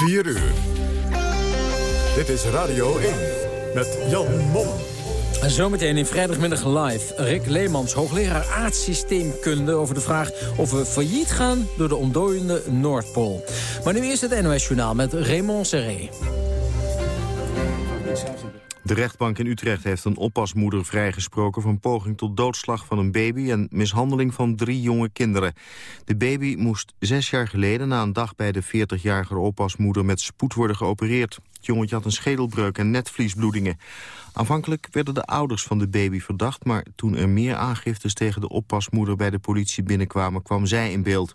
4 uur. Dit is Radio 1 met Jan Mom. En zometeen in vrijdagmiddag live. Rick Leemans, hoogleraar aardsysteemkunde... over de vraag of we failliet gaan door de ontdooiende Noordpool. Maar nu eerst het NOS Journaal met Raymond Serré. De rechtbank in Utrecht heeft een oppasmoeder vrijgesproken... van poging tot doodslag van een baby en mishandeling van drie jonge kinderen. De baby moest zes jaar geleden na een dag bij de 40-jarige oppasmoeder... met spoed worden geopereerd. Het jongetje had een schedelbreuk en netvliesbloedingen. Aanvankelijk werden de ouders van de baby verdacht... maar toen er meer aangiftes tegen de oppasmoeder bij de politie binnenkwamen... kwam zij in beeld.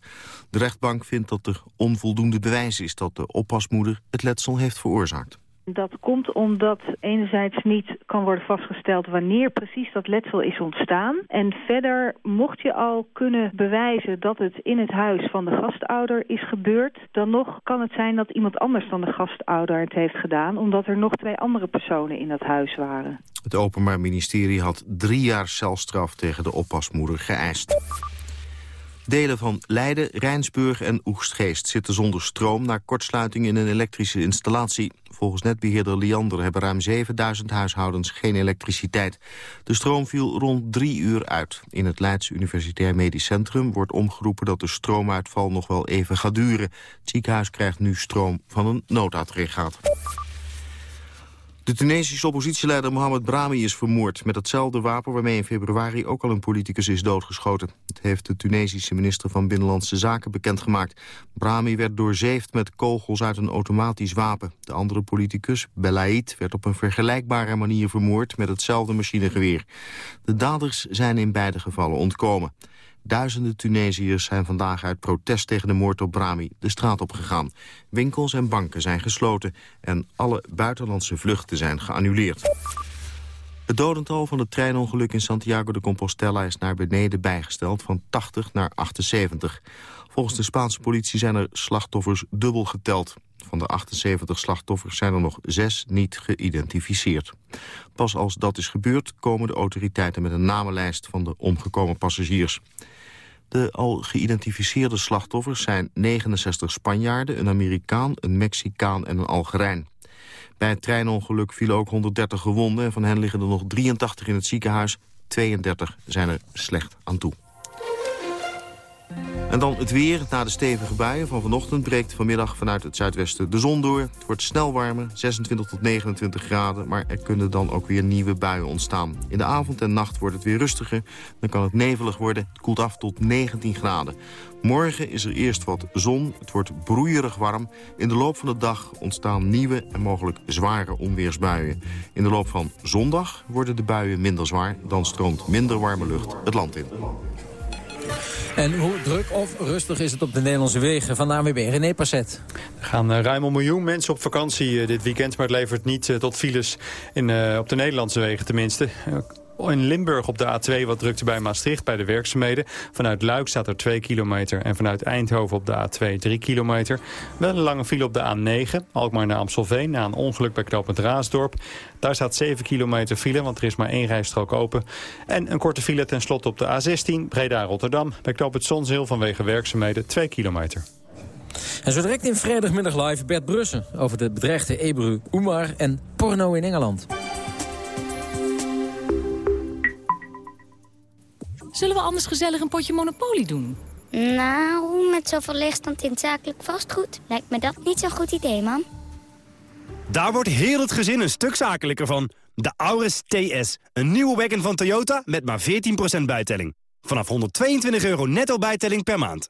De rechtbank vindt dat er onvoldoende bewijs is... dat de oppasmoeder het letsel heeft veroorzaakt. Dat komt omdat enerzijds niet kan worden vastgesteld wanneer precies dat letsel is ontstaan. En verder, mocht je al kunnen bewijzen dat het in het huis van de gastouder is gebeurd... dan nog kan het zijn dat iemand anders dan de gastouder het heeft gedaan... omdat er nog twee andere personen in dat huis waren. Het Openbaar Ministerie had drie jaar celstraf tegen de oppasmoeder geëist. Delen van Leiden, Rijnsburg en Oegstgeest zitten zonder stroom... na kortsluiting in een elektrische installatie. Volgens netbeheerder Liander hebben ruim 7000 huishoudens geen elektriciteit. De stroom viel rond drie uur uit. In het Leids Universitair Medisch Centrum wordt omgeroepen dat de stroomuitval nog wel even gaat duren. Het ziekenhuis krijgt nu stroom van een noodaggregaat. De Tunesische oppositieleider Mohamed Brahmi is vermoord... met hetzelfde wapen waarmee in februari ook al een politicus is doodgeschoten. Het heeft de Tunesische minister van Binnenlandse Zaken bekendgemaakt. Brahmi werd doorzeefd met kogels uit een automatisch wapen. De andere politicus, Belaid, werd op een vergelijkbare manier vermoord... met hetzelfde machinegeweer. De daders zijn in beide gevallen ontkomen. Duizenden Tunesiërs zijn vandaag uit protest tegen de moord op Brahmi de straat opgegaan. Winkels en banken zijn gesloten en alle buitenlandse vluchten zijn geannuleerd. Het dodental van het treinongeluk in Santiago de Compostela is naar beneden bijgesteld van 80 naar 78. Volgens de Spaanse politie zijn er slachtoffers dubbel geteld. Van de 78 slachtoffers zijn er nog zes niet geïdentificeerd. Pas als dat is gebeurd komen de autoriteiten met een namenlijst van de omgekomen passagiers. De al geïdentificeerde slachtoffers zijn 69 Spanjaarden, een Amerikaan, een Mexicaan en een Algerijn. Bij het treinongeluk vielen ook 130 gewonden en van hen liggen er nog 83 in het ziekenhuis. 32 zijn er slecht aan toe. En dan het weer. Na de stevige buien van vanochtend breekt vanmiddag vanuit het zuidwesten de zon door. Het wordt snel warmer, 26 tot 29 graden, maar er kunnen dan ook weer nieuwe buien ontstaan. In de avond en nacht wordt het weer rustiger, dan kan het nevelig worden. Het koelt af tot 19 graden. Morgen is er eerst wat zon, het wordt broeierig warm. In de loop van de dag ontstaan nieuwe en mogelijk zware onweersbuien. In de loop van zondag worden de buien minder zwaar, dan stroomt minder warme lucht het land in. En hoe druk of rustig is het op de Nederlandse wegen? Van de ANWB, René Passet. Er gaan uh, ruim een miljoen mensen op vakantie uh, dit weekend... maar het levert niet uh, tot files in, op de Nederlandse wegen tenminste. In Limburg op de A2 wat drukte bij Maastricht bij de werkzaamheden. Vanuit Luik staat er 2 kilometer en vanuit Eindhoven op de A2 3 kilometer. Wel een lange file op de A9, Alkmaar naar Amstelveen... na een ongeluk bij knooppunt Raasdorp. Daar staat 7 kilometer file, want er is maar één rijstrook open. En een korte file ten slotte op de A16, Breda-Rotterdam... bij knooppunt Zonzeel vanwege werkzaamheden 2 kilometer. En zo direct in vrijdagmiddag live Bert Brussen... over de bedreigde Ebru Oemar en porno in Engeland. Zullen we anders gezellig een potje Monopoly doen? Nou, met zoveel leegstand in zakelijk vastgoed... lijkt me dat niet zo'n goed idee, man. Daar wordt heel het gezin een stuk zakelijker van. De Auris TS, een nieuwe wagon van Toyota met maar 14% bijtelling. Vanaf 122 euro netto bijtelling per maand.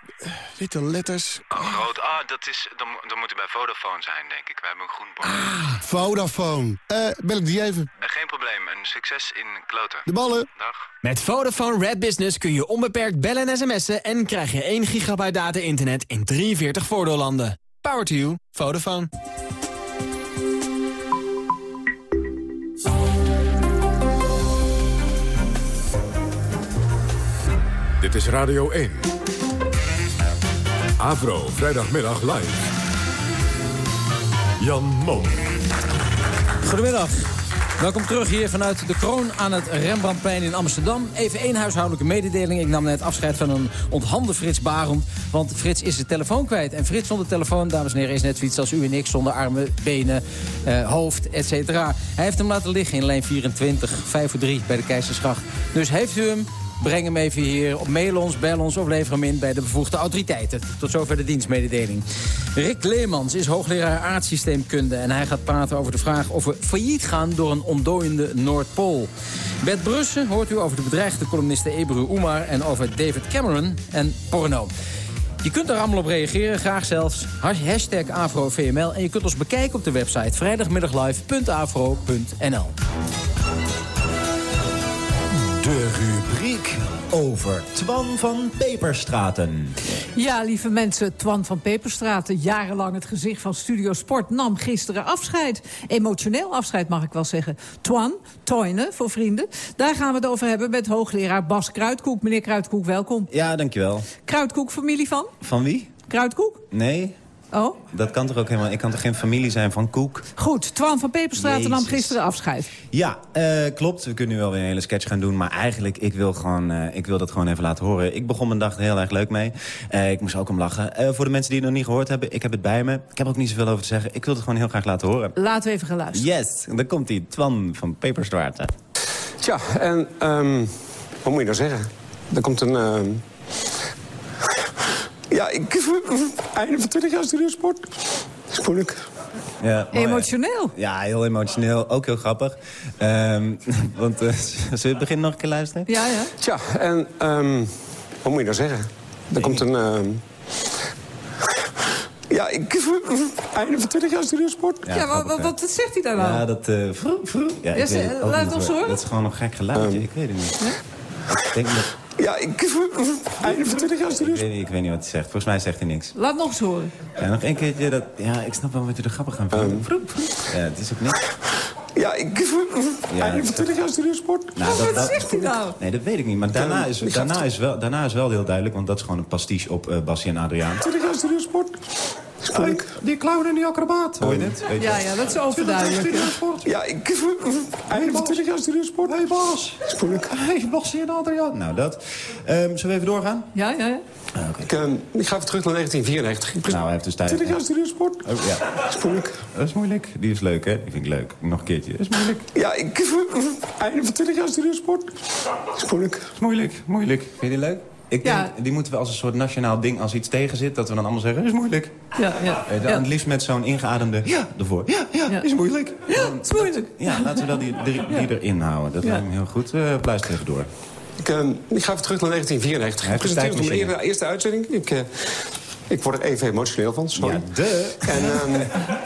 witte letters. Oh, rood. Ah, dat, is, dan, dan moet u bij Vodafone zijn, denk ik. We hebben een groen bord. Ah, Vodafone. Eh, bel ik die even? Uh, geen probleem. Een succes in kloten. De ballen. Dag. Met Vodafone Red Business kun je onbeperkt bellen en sms'en... en krijg je 1 gigabyte data-internet in 43 voordeellanden. Power to you. Vodafone. Dit is Radio 1. Avro, vrijdagmiddag live. Jan Mom. Goedemiddag. Welkom terug hier vanuit de kroon aan het Rembrandtplein in Amsterdam. Even één huishoudelijke mededeling. Ik nam net afscheid van een onthande Frits Barend. Want Frits is de telefoon kwijt. En Frits zonder telefoon, dames en heren, is net zoiets als u en ik... zonder armen, benen, eh, hoofd, et cetera. Hij heeft hem laten liggen in lijn 24, 5 voor 3 bij de Keizersgracht. Dus heeft u hem, breng hem even hier. Op mail ons, bel ons of lever hem in bij de bevoegde autoriteiten. Tot zover de dienstmededeling. Rick Leemans is hoogleraar aardsysteemkunde... en hij gaat praten over de vraag of we failliet gaan door een ontdooiende Noordpool. Bert Brussen hoort u over de bedreigde columniste Ebru Oemar... en over David Cameron en porno. Je kunt daar allemaal op reageren, graag zelfs. Hashtag AfroVML. En je kunt ons bekijken op de website vrijdagmiddaglive.afro.nl. De rubriek over Twan van Peperstraten. Ja, lieve mensen, Twan van Peperstraten, jarenlang het gezicht van Studio Sport... nam gisteren afscheid. Emotioneel afscheid, mag ik wel zeggen. Twan, Toine, voor vrienden. Daar gaan we het over hebben met hoogleraar Bas Kruidkoek. Meneer Kruidkoek, welkom. Ja, dankjewel. Kruidkoek, familie van? Van wie? Kruidkoek? Nee. Oh? Dat kan toch ook helemaal... Ik kan toch geen familie zijn van Koek? Goed, Twan van Peperstraten nam gisteren afscheid. Ja, uh, klopt. We kunnen nu wel weer een hele sketch gaan doen. Maar eigenlijk, ik wil, gewoon, uh, ik wil dat gewoon even laten horen. Ik begon mijn dag er heel erg leuk mee. Uh, ik moest ook om lachen. voor de mensen die het nog niet gehoord hebben, ik heb het bij me. Ik heb ook niet zoveel over te zeggen. Ik wil het gewoon heel graag laten horen. Laten we even gaan luisteren. Yes, dan komt hij. Twan van Peperstraten. Tja, en um, wat moet je nou zeggen? Er komt een... Um... Ja, ik... Einde van 20 jaar studiosport. Dat is moeilijk. Ja, emotioneel. Ja, heel emotioneel. Ook heel grappig. Um, want, uh, zullen we het begin nog een keer luisteren? Ja, ja. Tja, en... Um, wat moet je nou zeggen? Er komt een... Um... Ja, ik... Einde van 20 jaar studiosport. Ja, ja grappig, wat, wat, zegt hij daar nou? Ja, dat... Uh, vroeg, vroeg. Ja, ja, laat het ons horen. Dat is gewoon een gek geluidje. ik weet het niet. Ja? Ik denk dat... Ja, ik... Einde van 20 jaar studiosport. Ik weet, niet, ik weet niet wat hij zegt. Volgens mij zegt hij niks. Laat nog eens horen. Ja, nog één keertje. Dat, ja, ik snap wel wat je er grappig aan vindt. Um. Ja, het is ook niks. Ja, ik... Ja, Einde van 20 jaar studiosport. Nou, dat, wat zegt hij nou? Nee, dat weet ik niet. Maar daarna is, daarna, is wel, daarna is wel heel duidelijk... want dat is gewoon een pastiche op uh, Bassie en Adriaan. 20 jaar studiosport. Oh, die clown en die acrobaat. Hoor je dit? Weet ja, ja, dat is overduidelijk. Ja, ik... Einde van 20 jaar studiosport. Hé, hey, Bas. Spoelijk. Hé, hey, Bassie en Adriaan. Nou, dat. Um, zullen we even doorgaan? Ja, ja, ja. Ah, okay. ik, um, ik ga even terug naar 1994. Ik nou, hij heeft dus tijd. 20 jaar studiosport. Oh, ja. Spoelijk. Dat is moeilijk. Die is leuk, hè? Die vind ik leuk. Nog een keertje. Dat is moeilijk. Ja, ik... Einde van 20 jaar studiosport. Spoelijk. Dat is moeilijk. Moeilijk. Vind je die leuk? Ik denk, ja. die moeten we als een soort nationaal ding, als iets tegen zit... dat we dan allemaal zeggen, is moeilijk. Ja, ja. Dan ja. het liefst met zo'n ingeademde ja ervoor. Ja, ja, ja. is moeilijk. Ja, is moeilijk. Ja, laten we dat die, die, die erin houden. Dat lijkt me heel goed. Uh, blijf even door. Ik, uh, ik ga even terug naar 1994. Ik presenteer mijn eerste, eerste uitzending. Ik, uh, ik word er even emotioneel van, sorry. Ja, de. En um,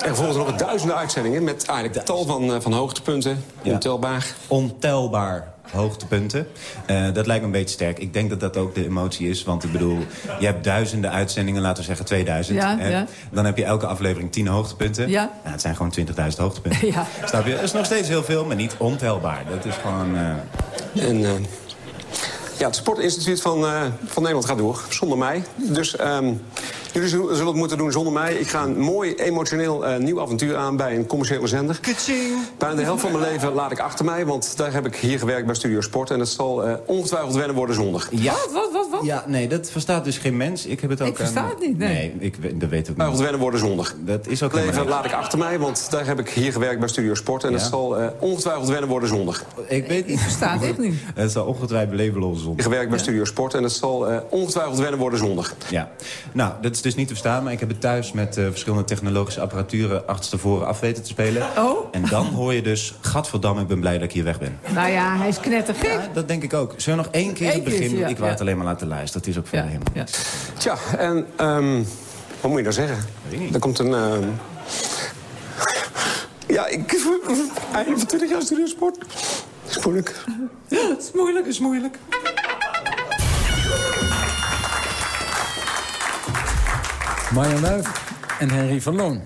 er volgen nog duizenden uitzendingen... met eigenlijk tal van, uh, van hoogtepunten. Ontelbaar. Ontelbaar hoogtepunten. Uh, dat lijkt me een beetje sterk. Ik denk dat dat ook de emotie is. Want ik bedoel, je hebt duizenden uitzendingen, laten we zeggen 2000. Ja, en ja. Dan heb je elke aflevering 10 hoogtepunten. Ja. Nou, het zijn gewoon 20.000 hoogtepunten. Ja. Snap je? Dat is nog steeds heel veel, maar niet ontelbaar. Dat is gewoon... Uh... En... Uh... Ja, het sportinstituut van, uh, van Nederland gaat door. Zonder mij. Dus um, jullie zullen het moeten doen zonder mij. Ik ga een mooi emotioneel uh, nieuw avontuur aan bij een commerciële zender. Bijna de helft van mijn leven laat ik achter mij. Want daar heb ik hier gewerkt bij Studio Sport. En dat zal uh, ongetwijfeld wennen worden zondag. Ja. Wat, wat, wat, wat? Ja, nee, dat verstaat dus geen mens. Ik heb het ook Ik versta aan- het niet, nee. ik, dat weet ook Twijfels niet. wennen worden zondag. Dat is ook Leven helemaal laat ik achter mij, want daar heb ik hier gewerkt bij Studio Sport. En Ja. het zal eh, ongetwijfeld wennen worden zondag. Ik weet niet. Verstaat echt niet. Het zal ongetwijfeld labelen zon. Gewerkt bij Studio Sport en het zal eh, ongetwijfeld wennen worden zondag. Ja, nou, dat is dus niet te verstaan, maar ik heb het thuis met eh, verschillende technologische apparaturen achterstevoren af weten te spelen. Oh? En dan hoor je dus, gadverdamme, ik ben blij dat ik hier weg ben. Nou ja, hij is knettergek. Ja, dat denk ik ook. Zullen we nog één keer Eén het begin keertje, doen? ja, Ik wou ja. het maar laten luisteren. Het is ook verder helemaal Ja. Tja, en ehm, wat moet je nou zeggen? Er komt een... ehm, Ja, ik... Einde van 20 jaar Studio Sport. Dat is moeilijk. Ja, het is moeilijk. is moeilijk. Marjan Luif en Henry van Loon.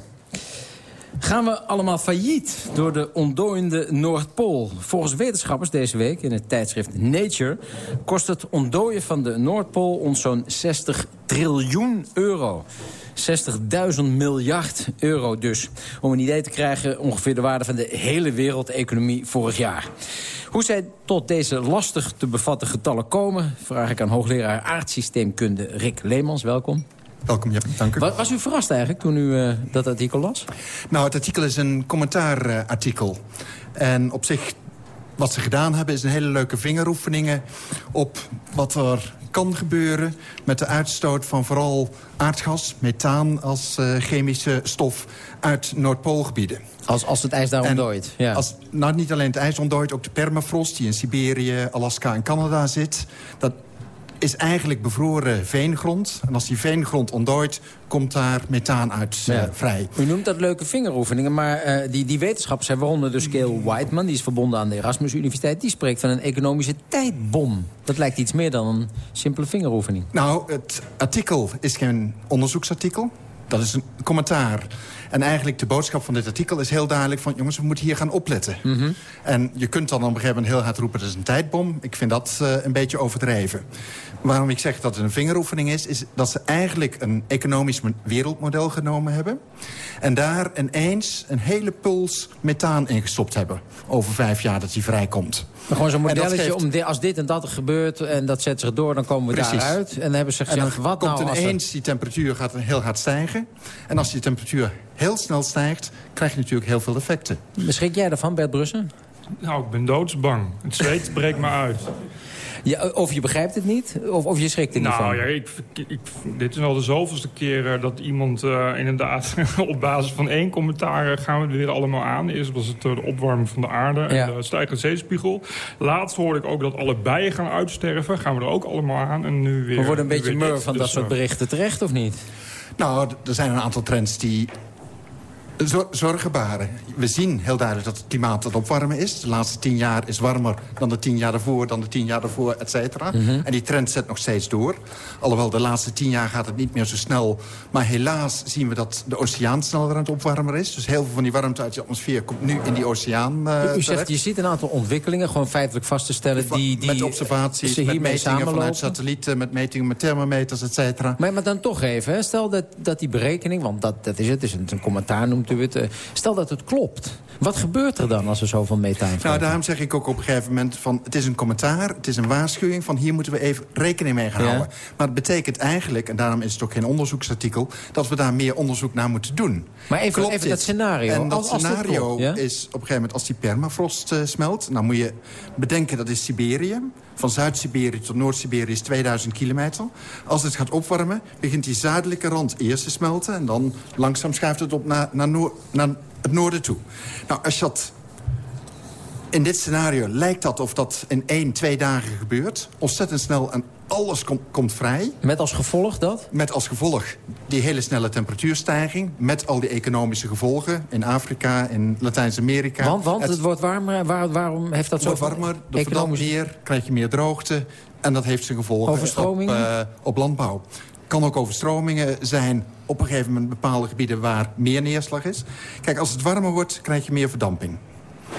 Gaan we allemaal failliet door de ontdooiende Noordpool? Volgens wetenschappers deze week in het tijdschrift Nature... kost het ontdooien van de Noordpool ons zo'n 60 triljoen euro. 60.000 miljard euro dus. Om een idee te krijgen ongeveer de waarde van de hele wereldeconomie vorig jaar. Hoe zij tot deze lastig te bevatten getallen komen... vraag ik aan hoogleraar aardsysteemkunde Rick Leemans. Welkom. Welkom, ja, dank u. Wa- Was u verrast eigenlijk toen u eh, dat artikel las? Nou, het artikel is een commentaarartikel. en op zich, wat ze gedaan hebben... is een hele leuke vingeroefeningen op wat er kan gebeuren... met de uitstoot van vooral aardgas, methaan als eh, chemische stof... uit Noordpoolgebieden. Als, als het ijs daar ontdooit, ja. Als, nou, niet alleen het ijs ontdooit, ook de permafrost... die in Siberië, Alaska en Canada zit... dat is eigenlijk bevroren veengrond. En als die veengrond ontdooit, komt daar methaan uit eh, vrij. U noemt dat leuke vingeroefeningen, maar eh, die, die wetenschappers... waaronder dus Gail Whiteman, die is verbonden aan de Erasmus Universiteit... die spreekt van een economische tijdbom. Dat lijkt iets meer dan een simpele vingeroefening. Nou, het artikel is geen onderzoeksartikel. Dat is een commentaar. En eigenlijk de boodschap van dit artikel is heel duidelijk van... jongens, we moeten hier gaan opletten. Mhm. En je kunt dan op een gegeven moment heel hard roepen... dat is een tijdbom. Ik vind dat eh, een beetje overdreven. Waarom ik zeg dat het een vingeroefening is... is dat ze eigenlijk een economisch mo- wereldmodel genomen hebben... en daar ineens een hele puls methaan in gestopt hebben... over vijf jaar dat die vrijkomt. Maar gewoon zo'n modelletje, geeft- om als dit en dat er gebeurt... en dat zet zich door, dan komen we Precies. daaruit. En dan hebben ze En gezegd, dan wat komt nou als er- ineens die temperatuur gaat heel hard stijgen. En als die temperatuur heel snel stijgt, krijg je natuurlijk heel veel effecten. Beschik jij daarvan, Bert Brussen? Nou, ik ben doodsbang. Het zweet breekt me uit. Ja, of je begrijpt het niet, of, of je schrikt er niet van. Nou ja, ik, ik, dit is al de zoveelste keer eh, dat iemand eh, inderdaad op basis van één commentaar eh, gaan we er weer allemaal aan. Eerst was het de opwarming van de aarde en Ja. de stijgende zeespiegel. Laatst hoorde ik ook dat alle bijen gaan uitsterven. Gaan we er ook allemaal aan. En nu weer, we worden een beetje mur van Dus, dat soort eh, berichten terecht, of niet? Nou, er zijn een aantal trends die zo- zorgen baren. We zien heel duidelijk dat het klimaat aan het opwarmen is. De laatste tien jaar is warmer dan de tien jaar daarvoor, dan de tien jaar daarvoor, et cetera. Mhm. En die trend zet nog steeds door. Alhoewel, de laatste tien jaar gaat het niet meer zo snel. Maar helaas zien we dat de oceaan sneller aan het opwarmen is. Dus heel veel van die warmte uit de atmosfeer komt nu in die oceaan eh, U zegt, terecht. je ziet een aantal ontwikkelingen, gewoon feitelijk vast te stellen... die, die met observaties, met metingen vanuit satellieten... met metingen met thermometers, et cetera. Maar, maar dan toch even, hè. stel dat, dat die berekening, want dat, dat is het, is een, een commentaar noemt u het. stel dat het klopt. Wat gebeurt er dan als er zoveel methaan Nou, vrijkomt? daarom zeg ik ook op een gegeven moment van... het is een commentaar, het is een waarschuwing van hier moeten we even rekening mee gaan Ja. houden. Maar het betekent eigenlijk, en daarom is het ook geen onderzoeksartikel... dat we daar meer onderzoek naar moeten doen. Maar even- Klopt even dat scenario. En dat Als- als dit scenario klopt, ja? is op een gegeven moment als die permafrost eh, smelt... nou moet je bedenken dat is Siberië. Van Zuid-Siberië tot Noord-Siberië is 2000 kilometer. Als het gaat opwarmen, begint die zuidelijke rand eerst te smelten... en dan langzaam schuift het op naar, naar, het noorden toe. Nou, als dat in dit scenario lijkt dat of dat in één, twee dagen gebeurt. Ontzettend snel en alles komt komt vrij. Met als gevolg dat? Met als gevolg die hele snelle temperatuurstijging... met al die economische gevolgen in Afrika, in Latijns-Amerika. Want, want het, wordt warmer, waar, waarom heeft dat het zo... wordt warmer, er verdampt meer, krijg je meer droogte... en dat heeft zijn gevolgen Overstromingen? Op, eh, op landbouw. kan ook overstromingen zijn op een gegeven moment bepaalde gebieden... waar meer neerslag is. Kijk, als het warmer wordt, krijg je meer verdamping.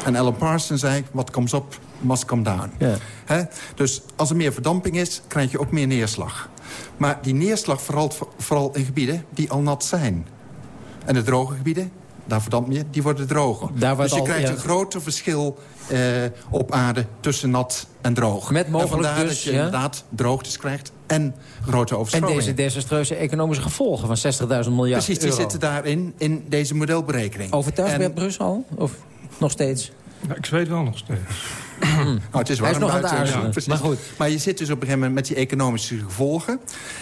En Alan Parsons zei, what comes up, must come down. Ja. Hè? Dus als er meer verdamping is, krijg je ook meer neerslag. Maar die neerslag vooral, vooral in gebieden die al nat zijn. En de droge gebieden, daar verdampt meer, die worden droger. Dus je al- krijgt ja. een groter verschil eh, op aarde tussen nat en droog. Met mogelijk en vandaar dus, dat je ja. inderdaad droogtes krijgt en grote En overstromingen. deze desastreuze economische gevolgen van 60.000 miljard Precies, die euro. zitten daarin, in deze modelberekening. Overtuigd En- bij Brussel? Of nog steeds? Ja, ik zweet wel nog steeds. Nou, het is Hij is nog aan het buiten, ja, precies. maar goed. Maar je zit dus op een gegeven moment met die economische gevolgen.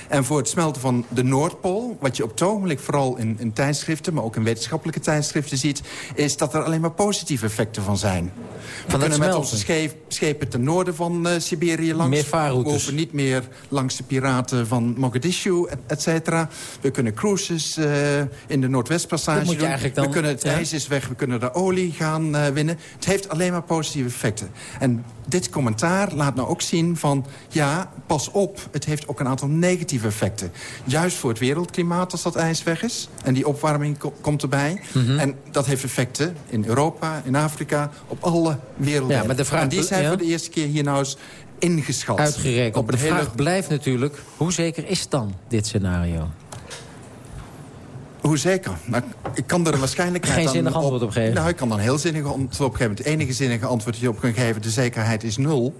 En voor het smelten van de Noordpool... wat je op het ogenblik vooral in, in tijdschriften... maar ook in wetenschappelijke tijdschriften ziet... is dat er alleen maar positieve effecten van zijn. We het kunnen met onze scheep- schepen ten noorden van eh, Siberië langs. Meer vaarroutes. We hoeven niet meer langs de piraten van Mogadishu, et, et cetera. We kunnen cruises eh, in de Noordwestpassage doen. dan- we kunnen het ja. ijs is weg, we kunnen de olie gaan eh, winnen. Het heeft alleen maar positieve effecten. En dit commentaar laat nou ook zien van... ja, pas op, het heeft ook een aantal negatieve effecten. Juist voor het wereldklimaat als dat ijs weg is. En die opwarming ko- komt erbij. Mhm. En dat heeft effecten in Europa, in Afrika, op alle werelden. Ja, maar de vraag- en die zijn ja. voor de eerste keer hier nou eens ingeschat. Uitgerekend. Op De hele vraag blijft natuurlijk, hoe zeker is dan dit scenario? Hoe zeker? Ik kan er een waarschijnlijkheid Geen aan zinnig antwoord op geven. Nou, ik kan dan een heel zinnig antwoord op geven. Het enige zinnige antwoord dat je op kunt geven... de zekerheid is nul.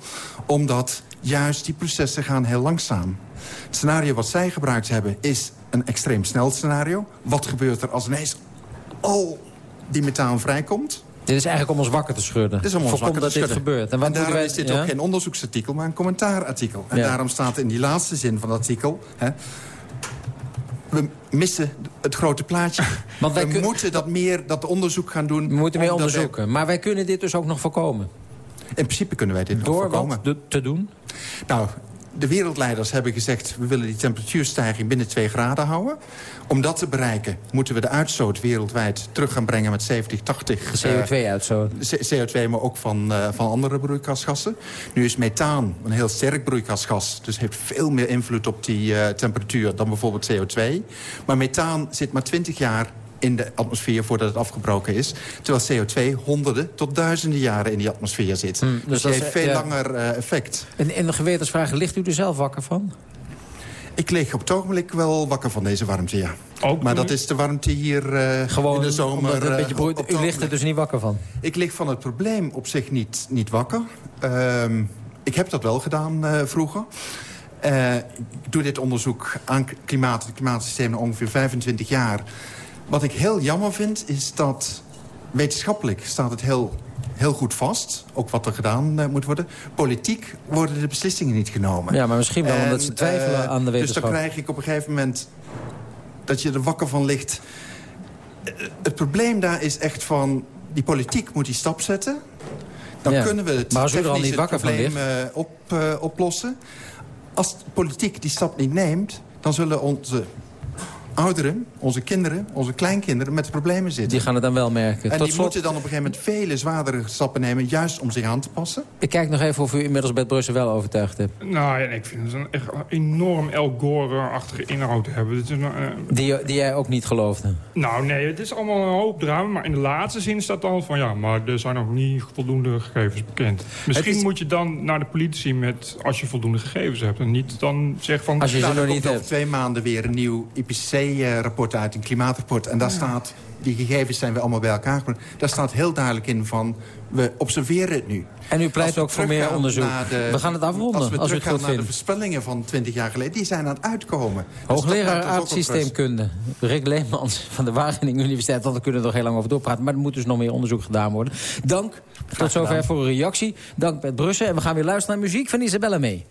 Omdat juist die processen gaan heel langzaam. Het scenario wat zij gebruikt hebben is een extreem snel scenario. Wat gebeurt er als ineens al die methaan vrijkomt? Dit is eigenlijk om ons wakker te schudden. Het is om ons wakker dat te dit gebeurt. En, wat daarom wij- is dit ja? ook geen onderzoeksartikel, maar een commentaarartikel. En Ja. daarom staat in die laatste zin van het artikel... Hè, we missen het grote plaatje. Want wij we moeten dat meer, dat onderzoek gaan doen. We moeten meer wij- onderzoeken. Maar wij kunnen dit dus ook nog voorkomen. In principe kunnen wij dit nog Door voorkomen. wat de- te doen? Nou, de wereldleiders hebben gezegd... we willen die temperatuurstijging binnen 2 graden houden. Om dat te bereiken moeten we de uitstoot wereldwijd terug gaan brengen met 70, 80... De CO2-uitstoot. CO2, maar ook van, eh, van andere broeikasgassen. Nu is methaan een heel sterk broeikasgas. Dus heeft veel meer invloed op die eh, temperatuur dan bijvoorbeeld CO2. Maar methaan zit maar 20 jaar in de atmosfeer voordat het afgebroken is. Terwijl CO2 honderden tot duizenden jaren in die atmosfeer zit. Hmm, dus dus dat heeft is, veel ja. langer eh, effect. En in de gewetensvraag, ligt u er zelf wakker van? Ik lig op het ogenblik wel wakker van deze warmte, ja. Ook maar dat is de warmte hier eh, Gewoon in de zomer. het een eh, beetje broeit. op het U ligt er dus niet wakker van? Ik lig van het probleem op zich niet, niet wakker. Ehm, ik heb dat wel gedaan eh, vroeger. Eh, ik doe dit onderzoek aan klimaat en klimaatsystemen ongeveer 25 jaar. Wat ik heel jammer vind, is dat wetenschappelijk staat het heel, heel goed vast. Ook wat er gedaan eh, moet worden. Politiek worden de beslissingen niet genomen. Ja, maar misschien wel omdat ze twijfelen eh, aan de Dus wetenschap. dan krijg ik op een gegeven moment dat je er wakker van ligt. Eh, Het probleem daar is echt van... die politiek moet die stap zetten. Dan Ja. kunnen we het Maar als u er al technisch niet van probleem op, oplossen. Als de politiek die stap niet neemt... dan zullen onze ouderen, onze kinderen, onze kleinkinderen... met problemen zitten. Die gaan het dan wel merken. en Tot die slot, moeten dan op een gegeven moment vele zwaardere stappen nemen... juist om zich aan te passen. ik kijk nog even of u inmiddels Bert Brussel wel overtuigd hebt. Nou ja, ik vind het een echt enorm El Gore-achtige inhoud hebben. Het is een, eh, Die, die jij ook niet geloofde. nou nee, het is allemaal een hoop drama. Maar in de laatste zin staat dan van... ja, maar er zijn nog niet voldoende gegevens bekend. Misschien is- moet je dan naar de politici met... als je voldoende gegevens hebt. En niet dan zeggen van... Als je ze Nou, nog niet hebt. twee maanden weer een nieuw IPCC-rapport uit, een klimaatrapport. En daar staat, die gegevens zijn we allemaal bij elkaar gebracht. Daar staat heel duidelijk in van, we observeren het nu. En u pleit ook voor meer onderzoek. de- we gaan het afronden, Als we als u het goed naar de voorspellingen van 20 jaar geleden, die zijn aan het uitkomen. Dus Hoogleraar ook aardsysteemkunde, Rick Leemans van de Wageningen Universiteit. Want we kunnen er nog heel lang over doorpraten. Maar er moet dus nog meer onderzoek gedaan worden. Dank tot zover gedaan. voor uw reactie. Dank Bert Brussen. En we gaan weer luisteren naar muziek van Isabelle mee.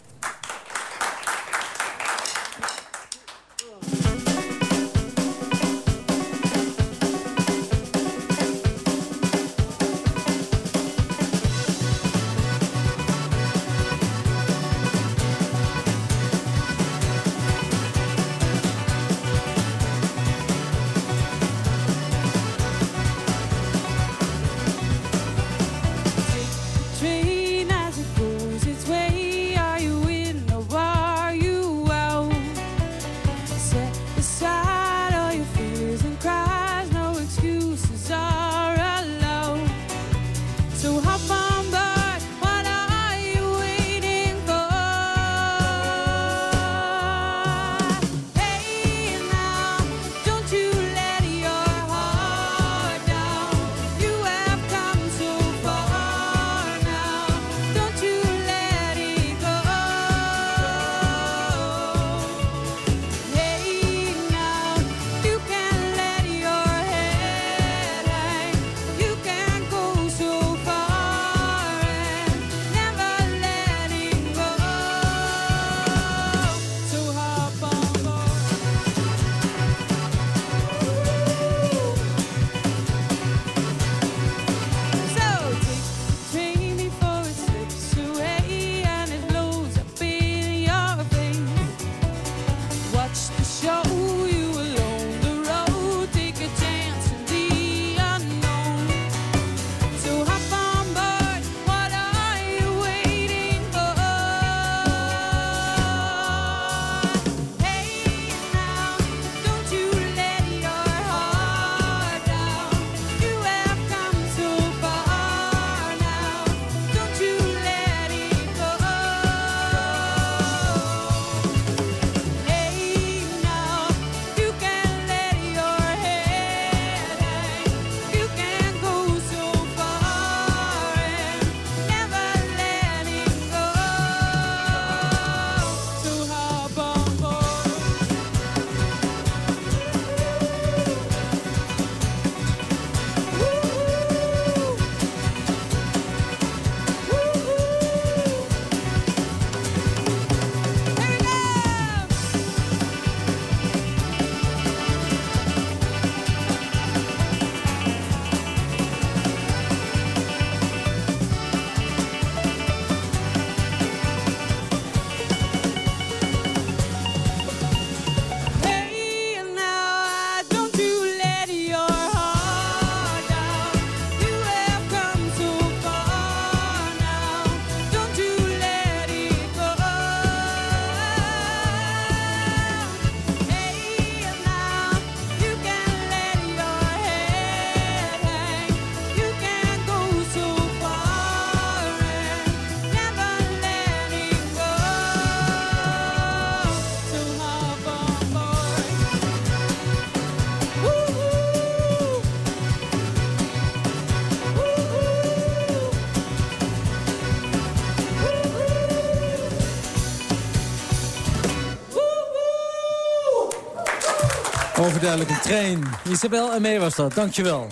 Overduidelijk een trein. Isabel en mee was dat, dankjewel.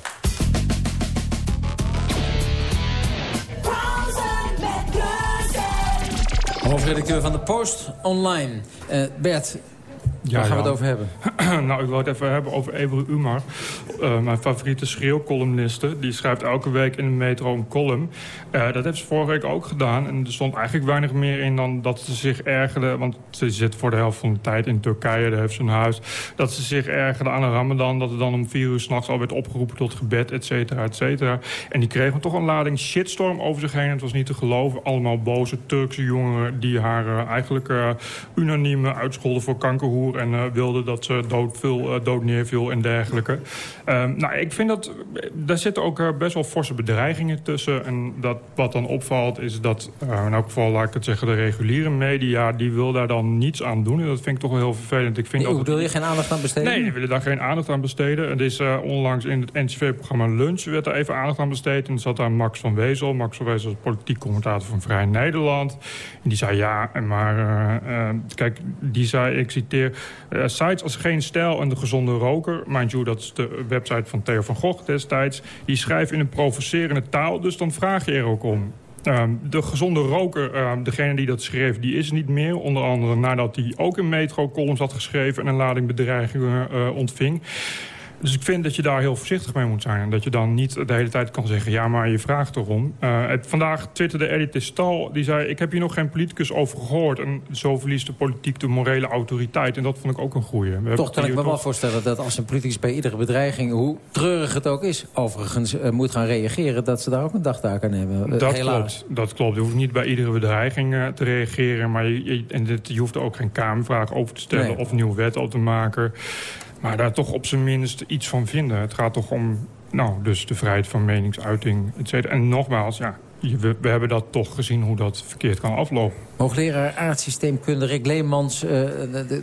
Hoofdredacteur van de Post Online. Uh, Bert, Waar gaan we het over hebben? nou, ik wil het even hebben over Ebru Umar. Uh, mijn favoriete schreeuwcolumniste. Die schrijft elke week in de metro een column. Uh, dat heeft ze vorige week ook gedaan. En er stond eigenlijk weinig meer in dan dat ze zich ergerde... want ze zit voor de helft van de tijd in Turkije, daar heeft ze een huis... dat ze zich ergerde aan een ramadan... dat er dan om vier uur s'nachts al werd opgeroepen tot gebed, et cetera, et cetera. En die kregen toch een lading shitstorm over zich heen. Het was niet te geloven. Allemaal boze Turkse jongeren die haar uh, eigenlijk unaniem uitscholden voor kankerhoer en uh, wilde dat ze dood, veel, uh, dood neerviel en dergelijke. Uh, nou, ik vind dat... Daar zitten ook eh, best wel forse bedreigingen tussen. En dat, wat dan opvalt is dat, in elk geval laat ik het zeggen... de reguliere media, die wil daar dan niets aan doen. En dat vind ik toch wel heel vervelend. Ik vind nee, dat wil je geen aandacht aan besteden? Nee, die willen daar geen aandacht aan besteden. Het is onlangs in het NCV-programma Lunch werd er even aandacht aan besteed. En er zat daar Max van Wezel. Max van Wezel is politiek commentator van Vrij Nederland. En die zei ja, maar kijk, die zei, ik citeer... Uh, sites als Geen Stijl en De Gezonde Roker... mind you, dat is de website van Theo van Gogh destijds... die schrijven in een provocerende taal, dus dan vraag je er ook om. Uh, de gezonde roker, uh, degene die dat schreef, die is niet meer. Onder andere nadat hij ook in Metro columns had geschreven... en een lading bedreigingen uh, ontving. Dus ik vind dat je daar heel voorzichtig mee moet zijn. En dat je dan niet de hele tijd kan zeggen, ja, maar je vraagt erom. Uh, het, vandaag twitterde Edith Stal, die zei... ik heb hier nog geen politicus over gehoord. En zo verliest de politiek de morele autoriteit. En dat vond ik ook een goeie. Toch kan ik me wel voorstellen dat als een politicus bij iedere bedreiging... hoe treurig het ook is, overigens uh, moet gaan reageren... dat ze daar ook een dagtaak aan hebben. Uh, dat klopt, dat klopt. Je hoeft niet bij iedere bedreiging te reageren. Maar je, je, en dit, je hoeft er ook geen Kamervraag over te stellen... Nee. of een nieuwe wet op te maken. Maar daar toch op zijn minst iets van vinden. Het gaat toch om nou, dus de vrijheid van meningsuiting, et cetera. En nogmaals, ja, we, we, hebben dat toch gezien hoe dat verkeerd kan aflopen. Hoogleraar aardsysteemkunde Rick Leemans, uh,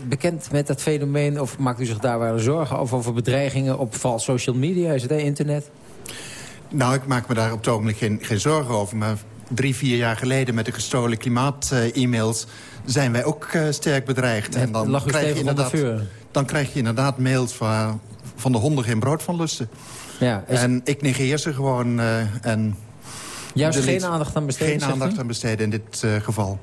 bekend met dat fenomeen... of maakt u zich daar wel zorgen over, over bedreigingen op val social media? Is het internet? Nou, ik maak me daar op het ogenblik geen, geen zorgen over. Maar drie, vier jaar geleden met de gestolen klimaat-e-mails... zijn wij ook uh, sterk bedreigd. en dan lag u krijg je inderdaad dan krijg je inderdaad mails van, van de honden geen brood van lusten. Ja, En ik negeer ze gewoon. Uh, en Juist geen aandacht aan besteden? Geen aandacht aan besteden in dit uh, geval.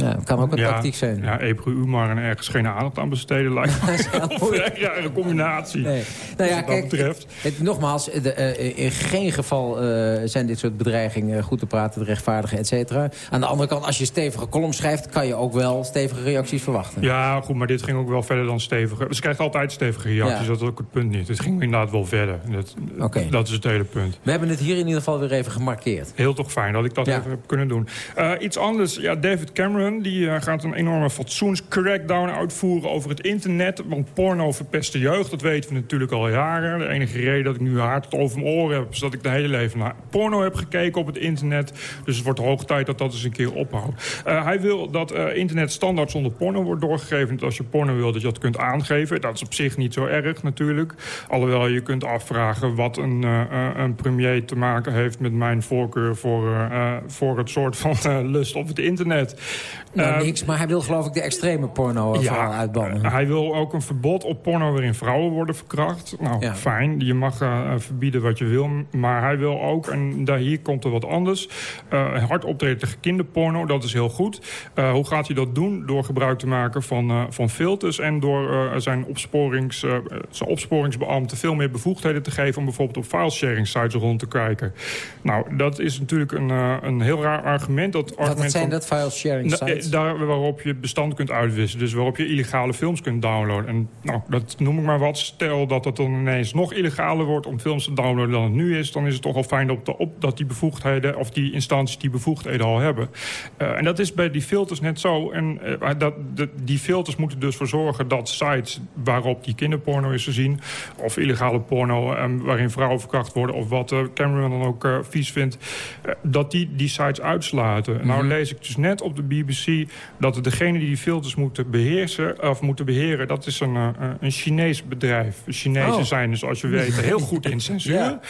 Ja, kan ook een tactiek zijn. Ja, Ebru maar en ergens geen aandacht aan besteden lijkt me een een combinatie. Nee. Nou ja, kijk, betreft. Het, nogmaals, de, uh, in geen geval uh, zijn dit soort bedreigingen goed te praten, rechtvaardigen, et cetera. Aan de andere kant, als je stevige column schrijft, kan je ook wel stevige reacties verwachten. Ja, goed, maar dit ging ook wel verder dan stevige. Ze krijgen altijd stevige reacties, ja. dat is ook het punt niet. Het ging inderdaad wel verder. Dat, okay. dat is het hele punt. We hebben het hier in ieder geval weer even gemarkeerd. Heel toch fijn dat ik dat ja. even heb kunnen doen. Uh, iets anders, ja, David Cameron die uh, gaat een enorme fatsoenscrackdown uitvoeren over het internet. Want porno verpest de jeugd, dat weten we natuurlijk al jaren. De enige reden dat ik nu hard over mijn oren heb... is dat ik de hele leven naar porno heb gekeken op het internet. Dus het wordt hoog tijd dat dat eens een keer ophoudt. Uh, hij wil dat uh, internet standaard zonder porno wordt doorgegeven. Dat als je porno wil, dat je dat kunt aangeven. Dat is op zich niet zo erg natuurlijk. Alhoewel je kunt afvragen wat een, een premier te maken heeft... met mijn voorkeur voor, voor het soort van lust op het internet. Nou, uh, niks, maar hij wil geloof ik de extreme porno uh, ja, uitbannen. hij wil ook een verbod op porno waarin vrouwen worden verkracht. Nou, ja. fijn, je mag uh, verbieden wat je wil. Maar hij wil ook, en daar, hier komt er wat anders... hard optreden tegen kinderporno, dat is heel goed. hoe gaat hij dat doen? Door gebruik te maken van, van filters... en door zijn, opsporings, zijn opsporingsbeambten veel meer bevoegdheden te geven... om bijvoorbeeld op filesharing sites rond te kijken. Nou, dat is natuurlijk een, een heel raar argument. Dat argument wat zijn van, dat filesharing sites? daar waarop je bestand kunt uitwisselen. Dus waarop je illegale films kunt downloaden. En nou, dat noem ik maar wat. Stel dat het dan ineens nog illegaler wordt om films te downloaden dan het nu is... dan is het toch al fijn dat, op, dat die bevoegdheden... of die instanties die bevoegdheden al hebben. Uh, en dat is bij die filters net zo. En uh, dat, de, die filters moeten dus voor zorgen dat sites waarop die kinderporno is te zien... of illegale porno um, waarin vrouwen verkracht worden... of wat uh, Cameron dan ook vies vindt... dat die die sites uitsluiten. Mm -hmm. Nou lees ik dus net op de BBC BBC... dat degene die die filters moeten beheersen, of moeten beheren... dat is een, uh, een Chinees bedrijf. Chinezen oh. zijn, zoals je weet, heel goed in censuur. Ja.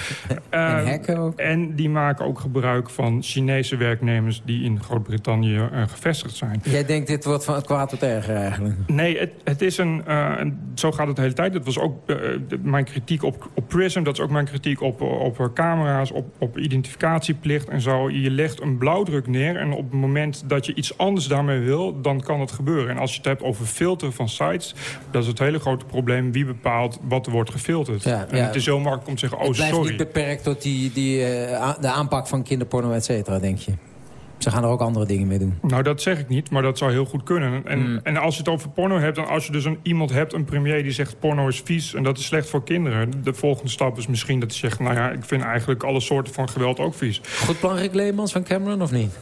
en hacken ook. En die maken ook gebruik van Chinese werknemers... die in Groot-Brittannië gevestigd zijn. Jij denkt, dit wordt van het kwaad tot erger eigenlijk? Nee, het, het is een... zo gaat het de hele tijd. Dat was ook mijn kritiek op, op Prism. Dat is ook mijn kritiek op, op camera's, op, op identificatieplicht en zo. Je legt een blauwdruk neer en op het moment dat je iets anders daarmee wil... dan kan het gebeuren. En als je het hebt over filteren van sites... dat is het hele grote probleem. Wie bepaalt wat er wordt gefilterd? Ja, en het is zo makkelijk om te zeggen, oh sorry. Het blijft niet beperkt tot die, die, uh, de aanpak van kinderporno, et cetera, denk je? Ze gaan er ook andere dingen mee doen. Nou, dat zeg ik niet, maar dat zou heel goed kunnen. En, mm. en als je het over porno hebt, dan als je dus een, iemand hebt, een premier die zegt porno is vies en dat is slecht voor kinderen. De volgende stap is misschien dat hij zegt, nou ja, ik vind eigenlijk alle soorten van geweld ook vies. Goed plan Rick Leemans van Cameron of niet?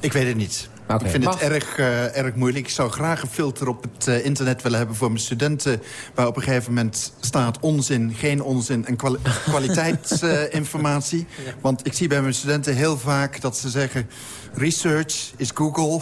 Ik weet het niet. Ik vind het erg, uh, erg moeilijk. Ik zou graag een filter op het uh, internet willen hebben voor mijn studenten... waar op een gegeven moment staat onzin, geen onzin en kwali kwaliteitsinformatie. Want ik zie bij mijn studenten heel vaak dat ze zeggen... research is Google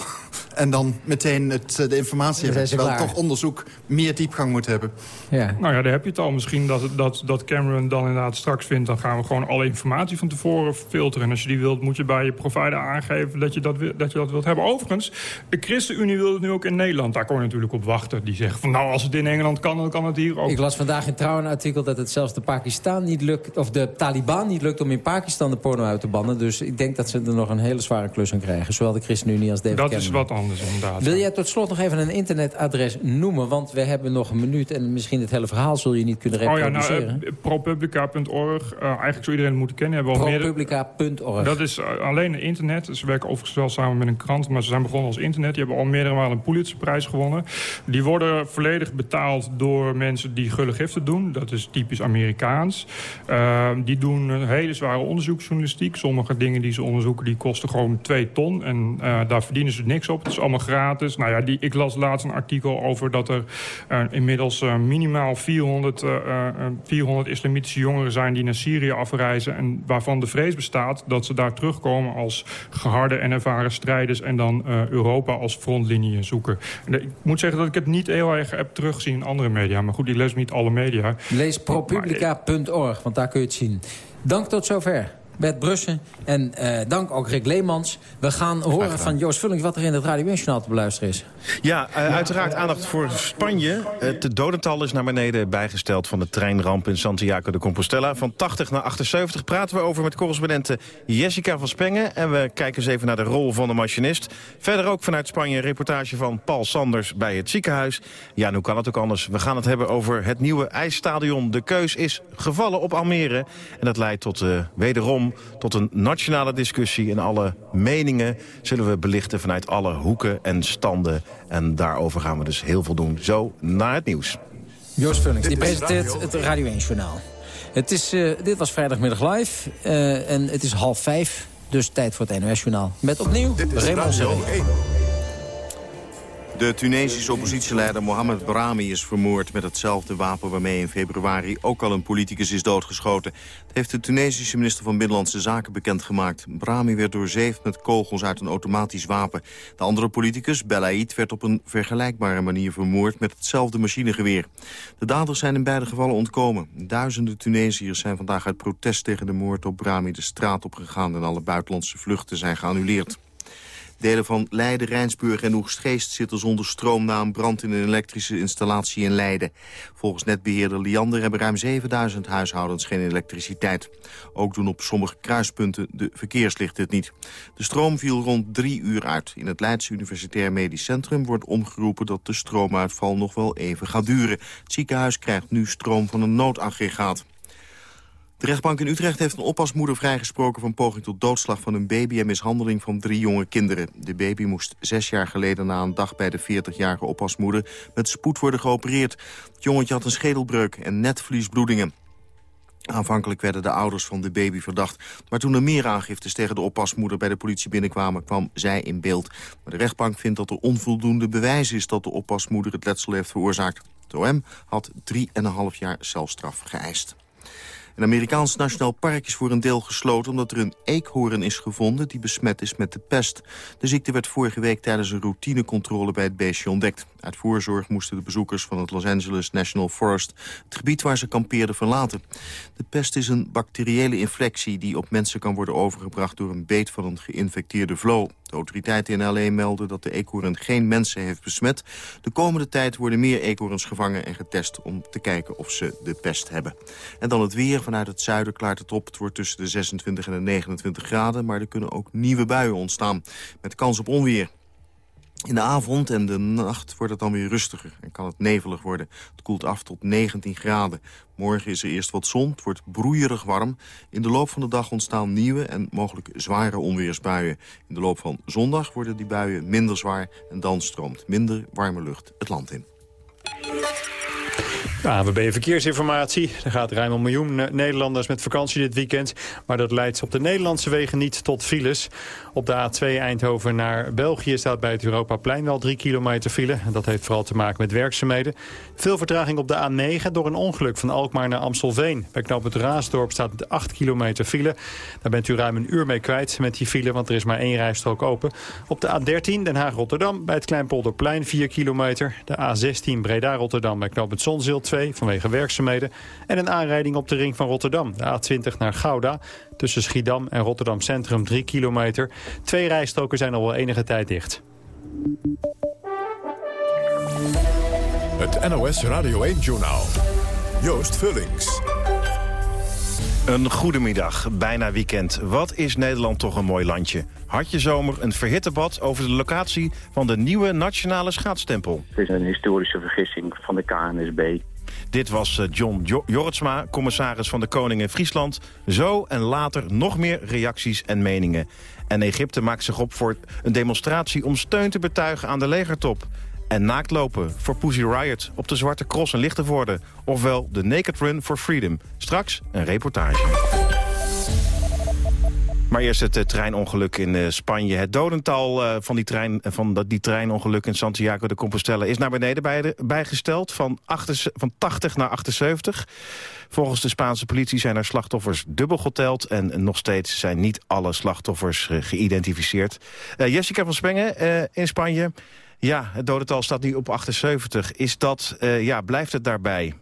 en dan meteen het, de informatie hebben. Terwijl toch onderzoek meer diepgang moet hebben. Ja. Nou ja, daar heb je het al. Misschien dat, dat, dat Cameron dan inderdaad straks vindt... dan gaan we gewoon alle informatie van tevoren filteren. En als je die wilt, moet je bij je provider aangeven dat je dat, dat, je dat wilt hebben. Overigens, de ChristenUnie wil het nu ook in Nederland. Daar kon je natuurlijk op wachten. Die zeggen van nou, als het in Engeland kan, dan kan het hier ook. Ik las vandaag in Trouw een artikel dat het zelfs de Pakistan niet lukt... of de Taliban niet lukt om in Pakistan de porno uit te bannen. Dus ik denk dat ze er nog een hele zware klus aan krijgen. Zowel de ChristenUnie als David Dat is wat anders inderdaad. Wil jij tot slot nog even een internetadres noemen? Want we hebben nog een minuut en misschien het hele verhaal zul je niet kunnen reproduceren. Oh ja, nou, uh, propublica.org. Uh, eigenlijk zou iedereen moeten kennen. Propublica.org. Dat is uh, alleen internet. Ze werken overigens wel samen met een krant, maar ze zijn begonnen als internet. Die hebben al meerdere malen een Pulitzerprijs gewonnen. Die worden volledig betaald door mensen die gulle giften doen. Dat is typisch Amerikaans. Ehm, die doen een hele zware onderzoeksjournalistiek. Sommige dingen die ze onderzoeken, die kosten gewoon twee ton. En uh, daar verdienen ze niks op. Het is allemaal gratis. Nou ja, die, ik las laatst een artikel over dat er uh, inmiddels uh, minimaal 400, 400 islamitische jongeren zijn... die naar Syrië afreizen en waarvan de vrees bestaat... dat ze daar terugkomen als geharde en ervaren strijders... en dan Europa als frontlinie zoeken. En ik moet zeggen dat ik het niet heel erg heb teruggezien in andere media. Maar goed, ik lees niet alle media. Lees propublica.org, want daar kun je het zien. Dank tot zover. Bert Brussen. En uh, dank ook Rick Leemans. We gaan horen van Joost Vulling wat er in het Radio 1 te beluisteren is. Ja, uh, uiteraard aandacht voor Spanje. Het dodental is naar beneden bijgesteld van de treinramp in Santiago de Compostela. Van 80 naar 78 praten we over met correspondente Jessica van Spengen. En we kijken eens even naar de rol van de machinist. Verder ook vanuit Spanje een reportage van Paul Sanders bij het ziekenhuis. Ja, nu kan het ook anders. We gaan het hebben over het nieuwe ijsstadion. De keus is gevallen op Almere. En dat leidt tot uh, wederom tot een nationale discussie. En alle meningen zullen we belichten vanuit alle hoeken en standen. En daarover gaan we dus heel veel doen. Zo naar het nieuws. Joost Vullings, die presenteert het Radio 1-journaal. Het is, uh, dit was vrijdagmiddag live uh, en het is half vijf. Dus tijd voor het NOS-journaal. Met opnieuw Raymond de Tunesische oppositieleider Mohamed Brahmi is vermoord met hetzelfde wapen waarmee in februari ook al een politicus is doodgeschoten. Dat heeft de Tunesische minister van Binnenlandse Zaken bekendgemaakt. Brahmi werd doorzeefd met kogels uit een automatisch wapen. De andere politicus, Belaid, werd op een vergelijkbare manier vermoord met hetzelfde machinegeweer. De daders zijn in beide gevallen ontkomen. Duizenden Tunesiërs zijn vandaag uit protest tegen de moord op Brahmi de straat opgegaan en alle buitenlandse vluchten zijn geannuleerd. Delen van Leiden, Rijnsburg en Oegstgeest zitten zonder stroom... na een brand in een elektrische installatie in Leiden. Volgens netbeheerder Liander hebben ruim 7000 huishoudens geen elektriciteit. Ook doen op sommige kruispunten de verkeerslichten het niet. De stroom viel rond drie uur uit. In het Leidse Universitair Medisch Centrum wordt omgeroepen... dat de stroomuitval nog wel even gaat duren. Het ziekenhuis krijgt nu stroom van een noodaggregaat. De rechtbank in Utrecht heeft een oppasmoeder vrijgesproken... van poging tot doodslag van een baby en mishandeling van drie jonge kinderen. De baby moest zes jaar geleden na een dag bij de 40-jarige oppasmoeder... met spoed worden geopereerd. Het jongetje had een schedelbreuk en netvliesbloedingen. Aanvankelijk werden de ouders van de baby verdacht. Maar toen er meer aangiftes tegen de oppasmoeder bij de politie binnenkwamen... kwam zij in beeld. Maar de rechtbank vindt dat er onvoldoende bewijs is... dat de oppasmoeder het letsel heeft veroorzaakt. Het OM had 3,5 jaar celstraf geëist. Een Amerikaans nationaal park is voor een deel gesloten... omdat er een eekhoorn is gevonden die besmet is met de pest. De ziekte werd vorige week tijdens een routinecontrole bij het beestje ontdekt. Uit voorzorg moesten de bezoekers van het Los Angeles National Forest... het gebied waar ze kampeerden verlaten. De pest is een bacteriële infectie die op mensen kan worden overgebracht... door een beet van een geïnfecteerde vlo. De autoriteiten in L.A. melden dat de eekhoorn geen mensen heeft besmet. De komende tijd worden meer eekhoorns gevangen en getest... om te kijken of ze de pest hebben. En dan het weer. Vanuit het zuiden klaart het op. Het wordt tussen de 26 en de 29 graden. Maar er kunnen ook nieuwe buien ontstaan. Met kans op onweer. In de avond en de nacht wordt het dan weer rustiger en kan het nevelig worden. Het koelt af tot 19 graden. Morgen is er eerst wat zon, het wordt broeierig warm. In de loop van de dag ontstaan nieuwe en mogelijk zware onweersbuien. In de loop van zondag worden die buien minder zwaar en dan stroomt minder warme lucht het land in. AWB Verkeersinformatie. Er gaat ruim een miljoen Nederlanders met vakantie dit weekend. Maar dat leidt op de Nederlandse wegen niet tot files. Op de A2 Eindhoven naar België staat bij het Europaplein wel 3 kilometer file. Dat heeft vooral te maken met werkzaamheden. Veel vertraging op de A9 door een ongeluk van Alkmaar naar Amstelveen. Bij knop het Raasdorp staat 8 kilometer file. Daar bent u ruim een uur mee kwijt met die file, want er is maar één rijstrook open. Op de A13 Den Haag-Rotterdam bij het Kleinpolderplein 4 kilometer. De A16 Breda-Rotterdam bij knop het 2 vanwege werkzaamheden. En een aanrijding op de ring van Rotterdam, de A20 naar Gouda. Tussen Schiedam en Rotterdam Centrum 3 kilometer. Twee rijstroken zijn al wel enige tijd dicht. Het NOS Radio 1-journaal. Joost Vullings. Een goedemiddag, bijna weekend. Wat is Nederland toch een mooi landje. Had je zomer een verhit debat over de locatie van de nieuwe nationale schaatstempel. Het is een historische vergissing van de KNSB. Dit was eh, John jo Jorritsma, commissaris van de Koning in Friesland. Zo en later nog meer reacties en meningen. En Egypte maakt zich op voor een demonstratie om steun te betuigen aan de legertop. En naaktlopen voor Pussy Riot op de Zwarte Cross in Lichtenvoorde. Ofwel de Naked Run for Freedom. Straks een reportage. Maar eerst het uh, treinongeluk in uh, Spanje. Het dodental uh, van, die, trein, van dat, die treinongeluk in Santiago de Compostela... is naar beneden bij de, bijgesteld van 80 naar 78. Volgens de Spaanse politie zijn er slachtoffers dubbel geteld... en nog steeds zijn niet alle slachtoffers geïdentificeerd. Jessica van Spengen in Spanje... Ja, het dodental staat nu op 78. Is dat, ja, blijft het daarbij?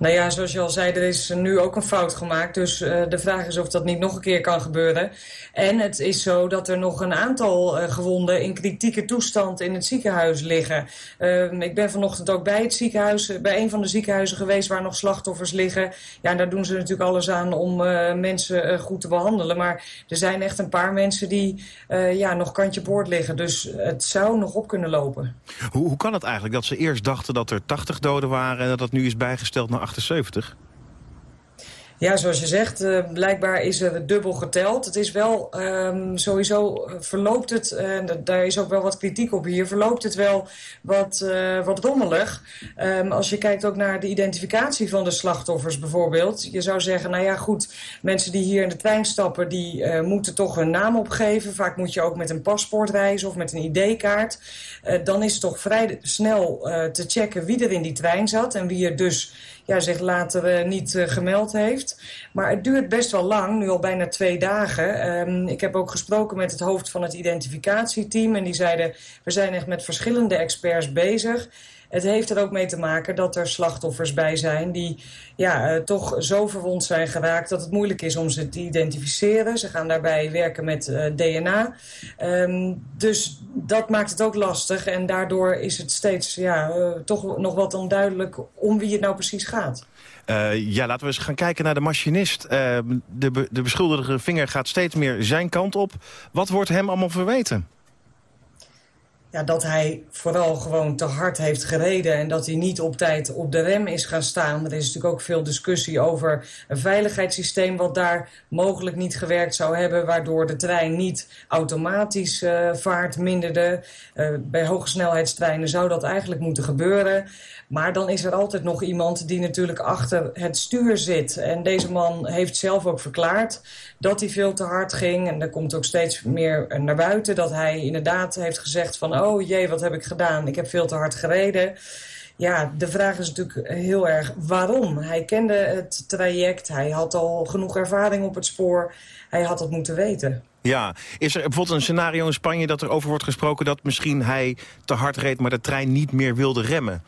Nou ja, zoals je al zei, er is nu ook een fout gemaakt. Dus uh, de vraag is of dat niet nog een keer kan gebeuren. En het is zo dat er nog een aantal uh, gewonden in kritieke toestand in het ziekenhuis liggen. Uh, ik ben vanochtend ook bij het ziekenhuis, bij een van de ziekenhuizen geweest waar nog slachtoffers liggen. Ja, en daar doen ze natuurlijk alles aan om mensen goed te behandelen. Maar er zijn echt een paar mensen die ja, nog kantje boord liggen. Dus het zou nog op kunnen lopen. Hoe, hoe kan het eigenlijk dat ze eerst dachten dat er 80 doden waren en dat dat nu is bijgesteld naar 78? Ja, zoals je zegt, uh, blijkbaar is er dubbel geteld. Het is wel um, sowieso eh, verloopt het, en uh, daar is ook wel wat kritiek op hier, verloopt het wel wat, wat rommelig. Um, als je kijkt ook naar de identificatie van de slachtoffers bijvoorbeeld. Je zou zeggen, nou ja goed, mensen die hier in de trein stappen, die moeten toch hun naam opgeven. Vaak moet je ook met een paspoort reizen of met een ID-kaart. dan is het toch vrij snel te checken wie er in die trein zat en wie er dus ja, zich later niet gemeld heeft. Maar het duurt best wel lang, nu al bijna twee dagen. Um, ik heb ook gesproken met het hoofd van het identificatieteam. En die zeiden, we zijn echt met verschillende experts bezig. Het heeft er ook mee te maken dat er slachtoffers bij zijn... die ja, uh, toch zo verwond zijn geraakt dat het moeilijk is om ze te identificeren. Ze gaan daarbij werken met uh, DNA. Um, dus dat maakt het ook lastig. En daardoor is het steeds ja, uh, toch nog wat onduidelijk om wie het nou precies gaat. Uh, ja, laten we eens gaan kijken naar de machinist. Uh, de, be de beschuldigde vinger gaat steeds meer zijn kant op. Wat wordt hem allemaal verweten? Ja, dat hij vooral gewoon te hard heeft gereden... en dat hij niet op tijd op de rem is gaan staan. Er is natuurlijk ook veel discussie over een veiligheidssysteem... wat daar mogelijk niet gewerkt zou hebben... waardoor de trein niet automatisch uh, vaart minderde. Uh, bij hogesnelheidstreinen zou dat eigenlijk moeten gebeuren. Maar dan is er altijd nog iemand die natuurlijk achter het stuur zit. En deze man heeft zelf ook verklaard dat hij veel te hard ging. En er komt ook steeds meer naar buiten dat hij inderdaad heeft gezegd van... oh jee, wat heb ik gedaan? Ik heb veel te hard gereden. ja, de vraag is natuurlijk heel erg waarom. Hij kende het traject, hij had al genoeg ervaring op het spoor. Hij had het moeten weten. Ja, is er bijvoorbeeld een scenario in Spanje dat er over wordt gesproken... dat misschien hij te hard reed, maar de trein niet meer wilde remmen?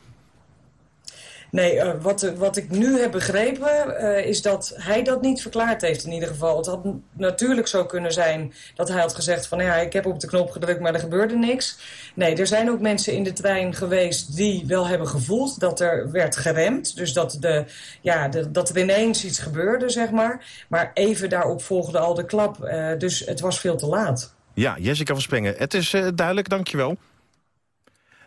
Nee, uh, wat, wat ik nu heb begrepen uh, is dat hij dat niet verklaard heeft in ieder geval. Het had natuurlijk zo kunnen zijn dat hij had gezegd van ja, ik heb op de knop gedrukt, maar er gebeurde niks. Nee, er zijn ook mensen in de trein geweest die wel hebben gevoeld dat er werd geremd. Dus dat, de, ja, dat er ineens iets gebeurde, zeg maar. Maar even daarop volgde al de klap, uh, dus het was veel te laat. Ja, Jessica van Spengen, het is duidelijk, dankjewel.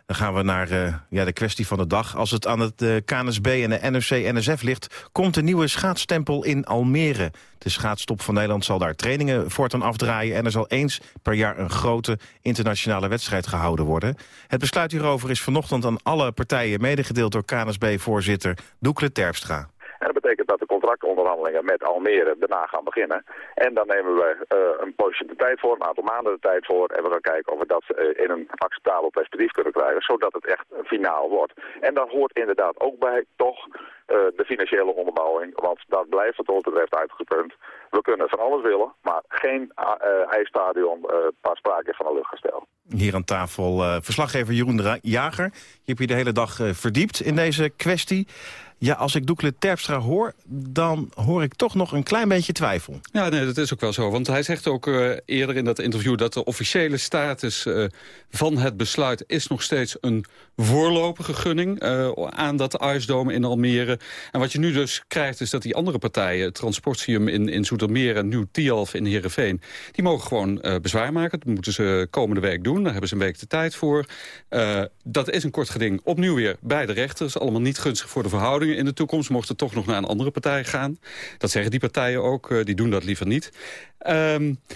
Dan gaan we naar uh, ja, de kwestie van de dag. Als het aan het uh, KNSB en de NOC-NSF ligt... komt een nieuwe schaatstempel in Almere. De schaatstop van Nederland zal daar trainingen voortaan afdraaien... en er zal eens per jaar een grote internationale wedstrijd gehouden worden. Het besluit hierover is vanochtend aan alle partijen medegedeeld... door KNSB-voorzitter Doekle Terpstra. Betekent dat de contractonderhandelingen met Almere daarna gaan beginnen. En dan nemen we uh, een poosje de tijd voor, een aantal maanden de tijd voor. En we gaan kijken of we dat uh, in een acceptabel perspectief kunnen krijgen. Zodat het echt finaal wordt. En daar hoort inderdaad ook bij toch uh, de financiële onderbouwing. Want dat blijft wat ons betreft uitgepunt. We kunnen van alles willen, maar geen ijsstadion pas sprake van een luchtgestel. Hier aan tafel verslaggever Jeroen Jager. Je hebt je de hele dag verdiept in deze kwestie. Ja, als ik Doekle Terpstra hoor, dan hoor ik toch nog een klein beetje twijfel. Ja, nee, dat is ook wel zo. Want hij zegt ook uh, eerder in dat interview... dat de officiële status uh, van het besluit is nog steeds een voorlopige gunning... Uh, aan dat ijsdome in Almere. En wat je nu dus krijgt is dat die andere partijen... Transportium in, in Zoetermeer en Nieuw Tialf in Heerenveen... die mogen gewoon bezwaar maken. Dat moeten ze komende week doen. Daar hebben ze een week de tijd voor. dat is een kort geding opnieuw weer bij de rechters. Allemaal niet gunstig voor de verhouding in de toekomst... mocht het toch nog naar een andere partij gaan. Dat zeggen die partijen ook, uh, die doen dat liever niet. Um,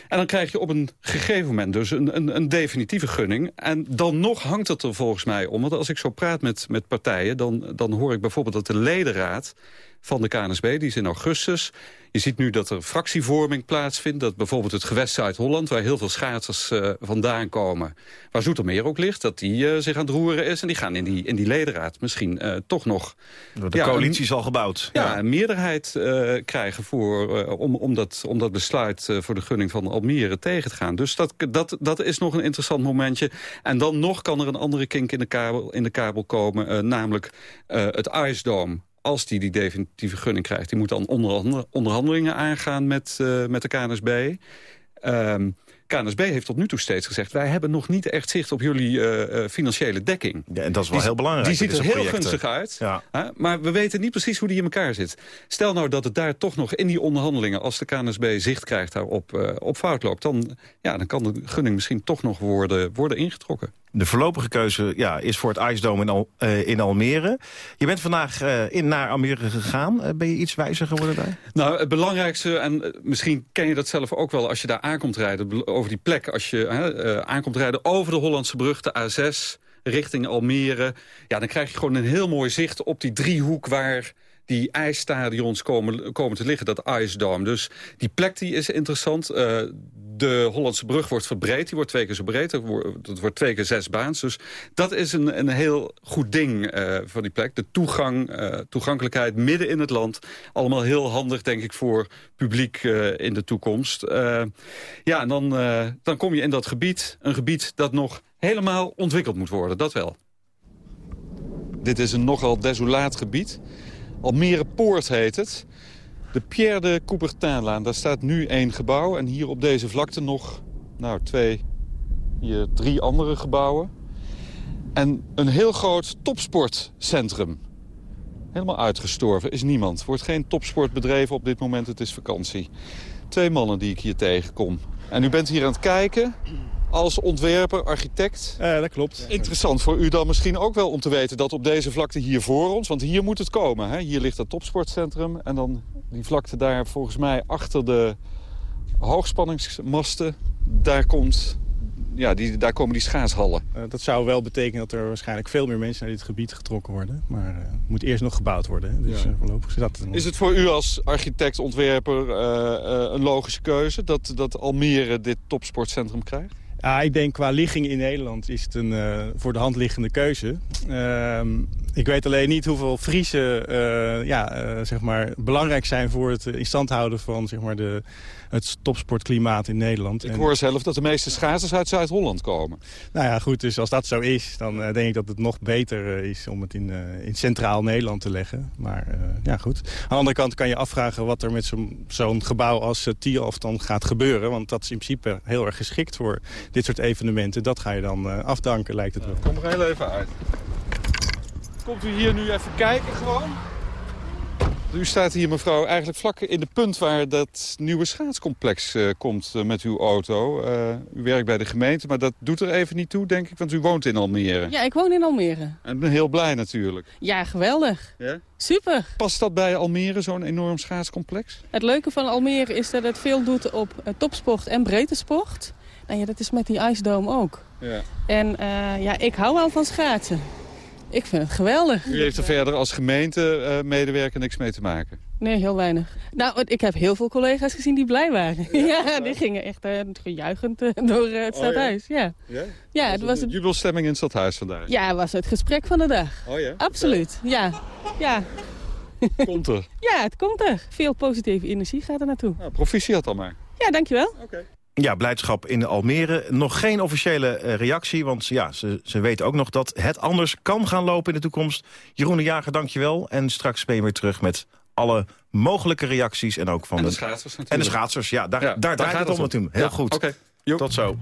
en dan krijg je op een gegeven moment dus een, een, een, definitieve gunning. En dan nog hangt het er volgens mij om. Want als ik zo praat met, met partijen... Dan, dan hoor ik bijvoorbeeld dat de ledenraad van de KNSB, die is in augustus... Je ziet nu dat er fractievorming plaatsvindt. Dat bijvoorbeeld het gewest Zuid-Holland, waar heel veel schaatsers uh, vandaan komen... waar Zoetermeer ook ligt, dat die uh, zich aan het roeren is. En die gaan in die, in die ledenraad misschien uh, toch nog... De ja, coalitie is al gebouwd. Ja, ja. een meerderheid krijgen voor, om, om, dat, om dat besluit voor de gunning van Almere tegen te gaan. Dus dat, dat, dat is nog een interessant momentje. En dan nog kan er een andere kink in de kabel, in de kabel komen, namelijk het Ice Dome als die die definitieve gunning krijgt... die moet dan onderhandelingen aangaan met, uh, met de KNSB. Um, KNSB heeft tot nu toe steeds gezegd... wij hebben nog niet echt zicht op jullie uh, financiële dekking. Ja, en dat is wel die, heel belangrijk. Die ziet er heel projecten. gunstig uit. Ja. Hè? Maar we weten niet precies hoe die in elkaar zit. Stel nou dat het daar toch nog in die onderhandelingen... als de KNSB zicht krijgt daarop uh, op fout loopt... Dan, ja, dan kan de gunning misschien toch nog worden, worden ingetrokken. De voorlopige keuze ja, is voor het Ice Dome in, Al, uh, in Almere. Je bent vandaag uh, in, naar Almere gegaan. Uh, ben je iets wijzer geworden daar? Nou, het belangrijkste, en misschien ken je dat zelf ook wel... als je daar aankomt rijden, over die plek... als je aankomt rijden over de Hollandse brug, de A6 richting Almere... ja, dan krijg je gewoon een heel mooi zicht op die driehoek... waar die ijsstadions komen, komen te liggen, dat Dome. Dus die plek die is interessant. Uh, de Hollandse brug wordt verbreed. Die wordt twee keer zo breed. Dat wordt, twee keer zes baans. Dus dat is een, een heel goed ding uh, voor die plek. De toegang, uh, toegankelijkheid midden in het land. Allemaal heel handig, denk ik, voor publiek uh, in de toekomst. ja, en dan, dan kom je in dat gebied. Een gebied dat nog helemaal ontwikkeld moet worden. Dat wel. Dit is een nogal desolaat gebied. Almere Poort heet het. De Pierre de Coubertinlaan, daar staat nu één gebouw. En hier op deze vlakte nog nou, twee, hier drie andere gebouwen. En een heel groot topsportcentrum. Helemaal uitgestorven, is niemand. wordt geen topsport bedreven op dit moment, het is vakantie. Twee mannen die ik hier tegenkom. En u bent hier aan het kijken als ontwerper, architect. Uh, dat klopt. Interessant voor u dan misschien ook wel om te weten dat op deze vlakte hier voor ons... want hier moet het komen, hè? hier ligt dat topsportcentrum... en dan die vlakte daar volgens mij achter de hoogspanningsmasten... daar, komt, ja, die, daar komen die schaatshallen. Uh, dat zou wel betekenen dat er waarschijnlijk veel meer mensen naar dit gebied getrokken worden. Maar uh, het moet eerst nog gebouwd worden. Hè? Dus ja. voorlopig is dat... Is het voor u als architect, ontwerper een logische keuze... dat, dat Almere dit topsportcentrum krijgt? Ja, ik denk qua ligging in Nederland is het een uh, voor de hand liggende keuze. Uh, Ik weet alleen niet hoeveel Friese uh, ja, uh, zeg maar, belangrijk zijn voor het in stand houden van zeg maar, de, het topsportklimaat in Nederland. Ik hoor zelf dat de meeste schaatsers uit Zuid-Holland komen. Nou ja, goed, dus als dat zo is, dan denk ik dat het nog beter is om het in, in centraal Nederland te leggen. Maar ja, goed. Aan de andere kant kan je afvragen wat er met zo'n gebouw als uh, dan gaat gebeuren. Want dat is in principe heel erg geschikt voor dit soort evenementen. Dat ga je dan afdanken, lijkt het wel. Kom er heel even uit. Komt u hier nu even kijken gewoon? U staat hier, mevrouw, eigenlijk vlak in de punt waar dat nieuwe schaatscomplex uh, komt uh, met uw auto. Uh, u werkt bij de gemeente, maar dat doet er even niet toe, denk ik, want u woont in Almere. Ja, ik woon in Almere. En ik ben heel blij natuurlijk. Ja, geweldig. Ja? Super. Past dat bij Almere, zo'n enorm schaatscomplex? Het leuke van Almere is dat het veel doet op topsport en breedte sport. Nou ja, dat is met die ijsdoom ook. Ja. En ja, ik hou wel van schaatsen. Ik vind het geweldig. U heeft er verder als gemeente-medewerker uh, niks mee te maken? Nee, heel weinig. Nou, ik heb heel veel collega's gezien die blij waren. Ja, ja die gingen echt uh, gejuichend uh, door het stadhuis. Oh, ja? Ja? ja? ja het was het... jubelstemming in het stadhuis vandaag? Ja, het was het gesprek van de dag. Oh ja? Absoluut, ja. ja. Komt er? Ja, het komt er. Veel positieve energie gaat er naartoe. Nou, proficiat al maar. Ja, dankjewel. Oké. Okay. Ja, blijdschap in Almere. Nog geen officiële uh, reactie, want ja, ze, ze weten ook nog dat het anders kan gaan lopen in de toekomst. Jeroen de Jager, dankjewel. En straks ben je weer terug met alle mogelijke reacties. En ook van en de, de schaatsers natuurlijk. En de schaatsers, ja, daar, ja, daar, daar draait het om natuurlijk. Heel ja, goed. Okay. Tot zo.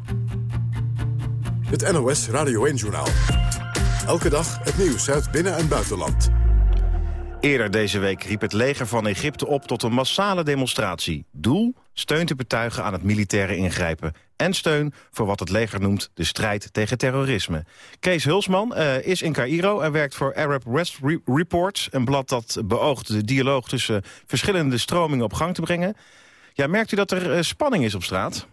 Het NOS Radio 1-journaal. Elke dag het nieuws uit binnen- en buitenland. Eerder deze week riep het leger van Egypte op tot een massale demonstratie. Doel? Steun te betuigen aan het militaire ingrijpen. En steun voor wat het leger noemt de strijd tegen terrorisme. Kees Hulsman uh, is in Cairo en werkt voor Arab West Re Reports... een blad dat beoogt de dialoog tussen verschillende stromingen op gang te brengen. Ja, merkt u dat er uh, spanning is op straat?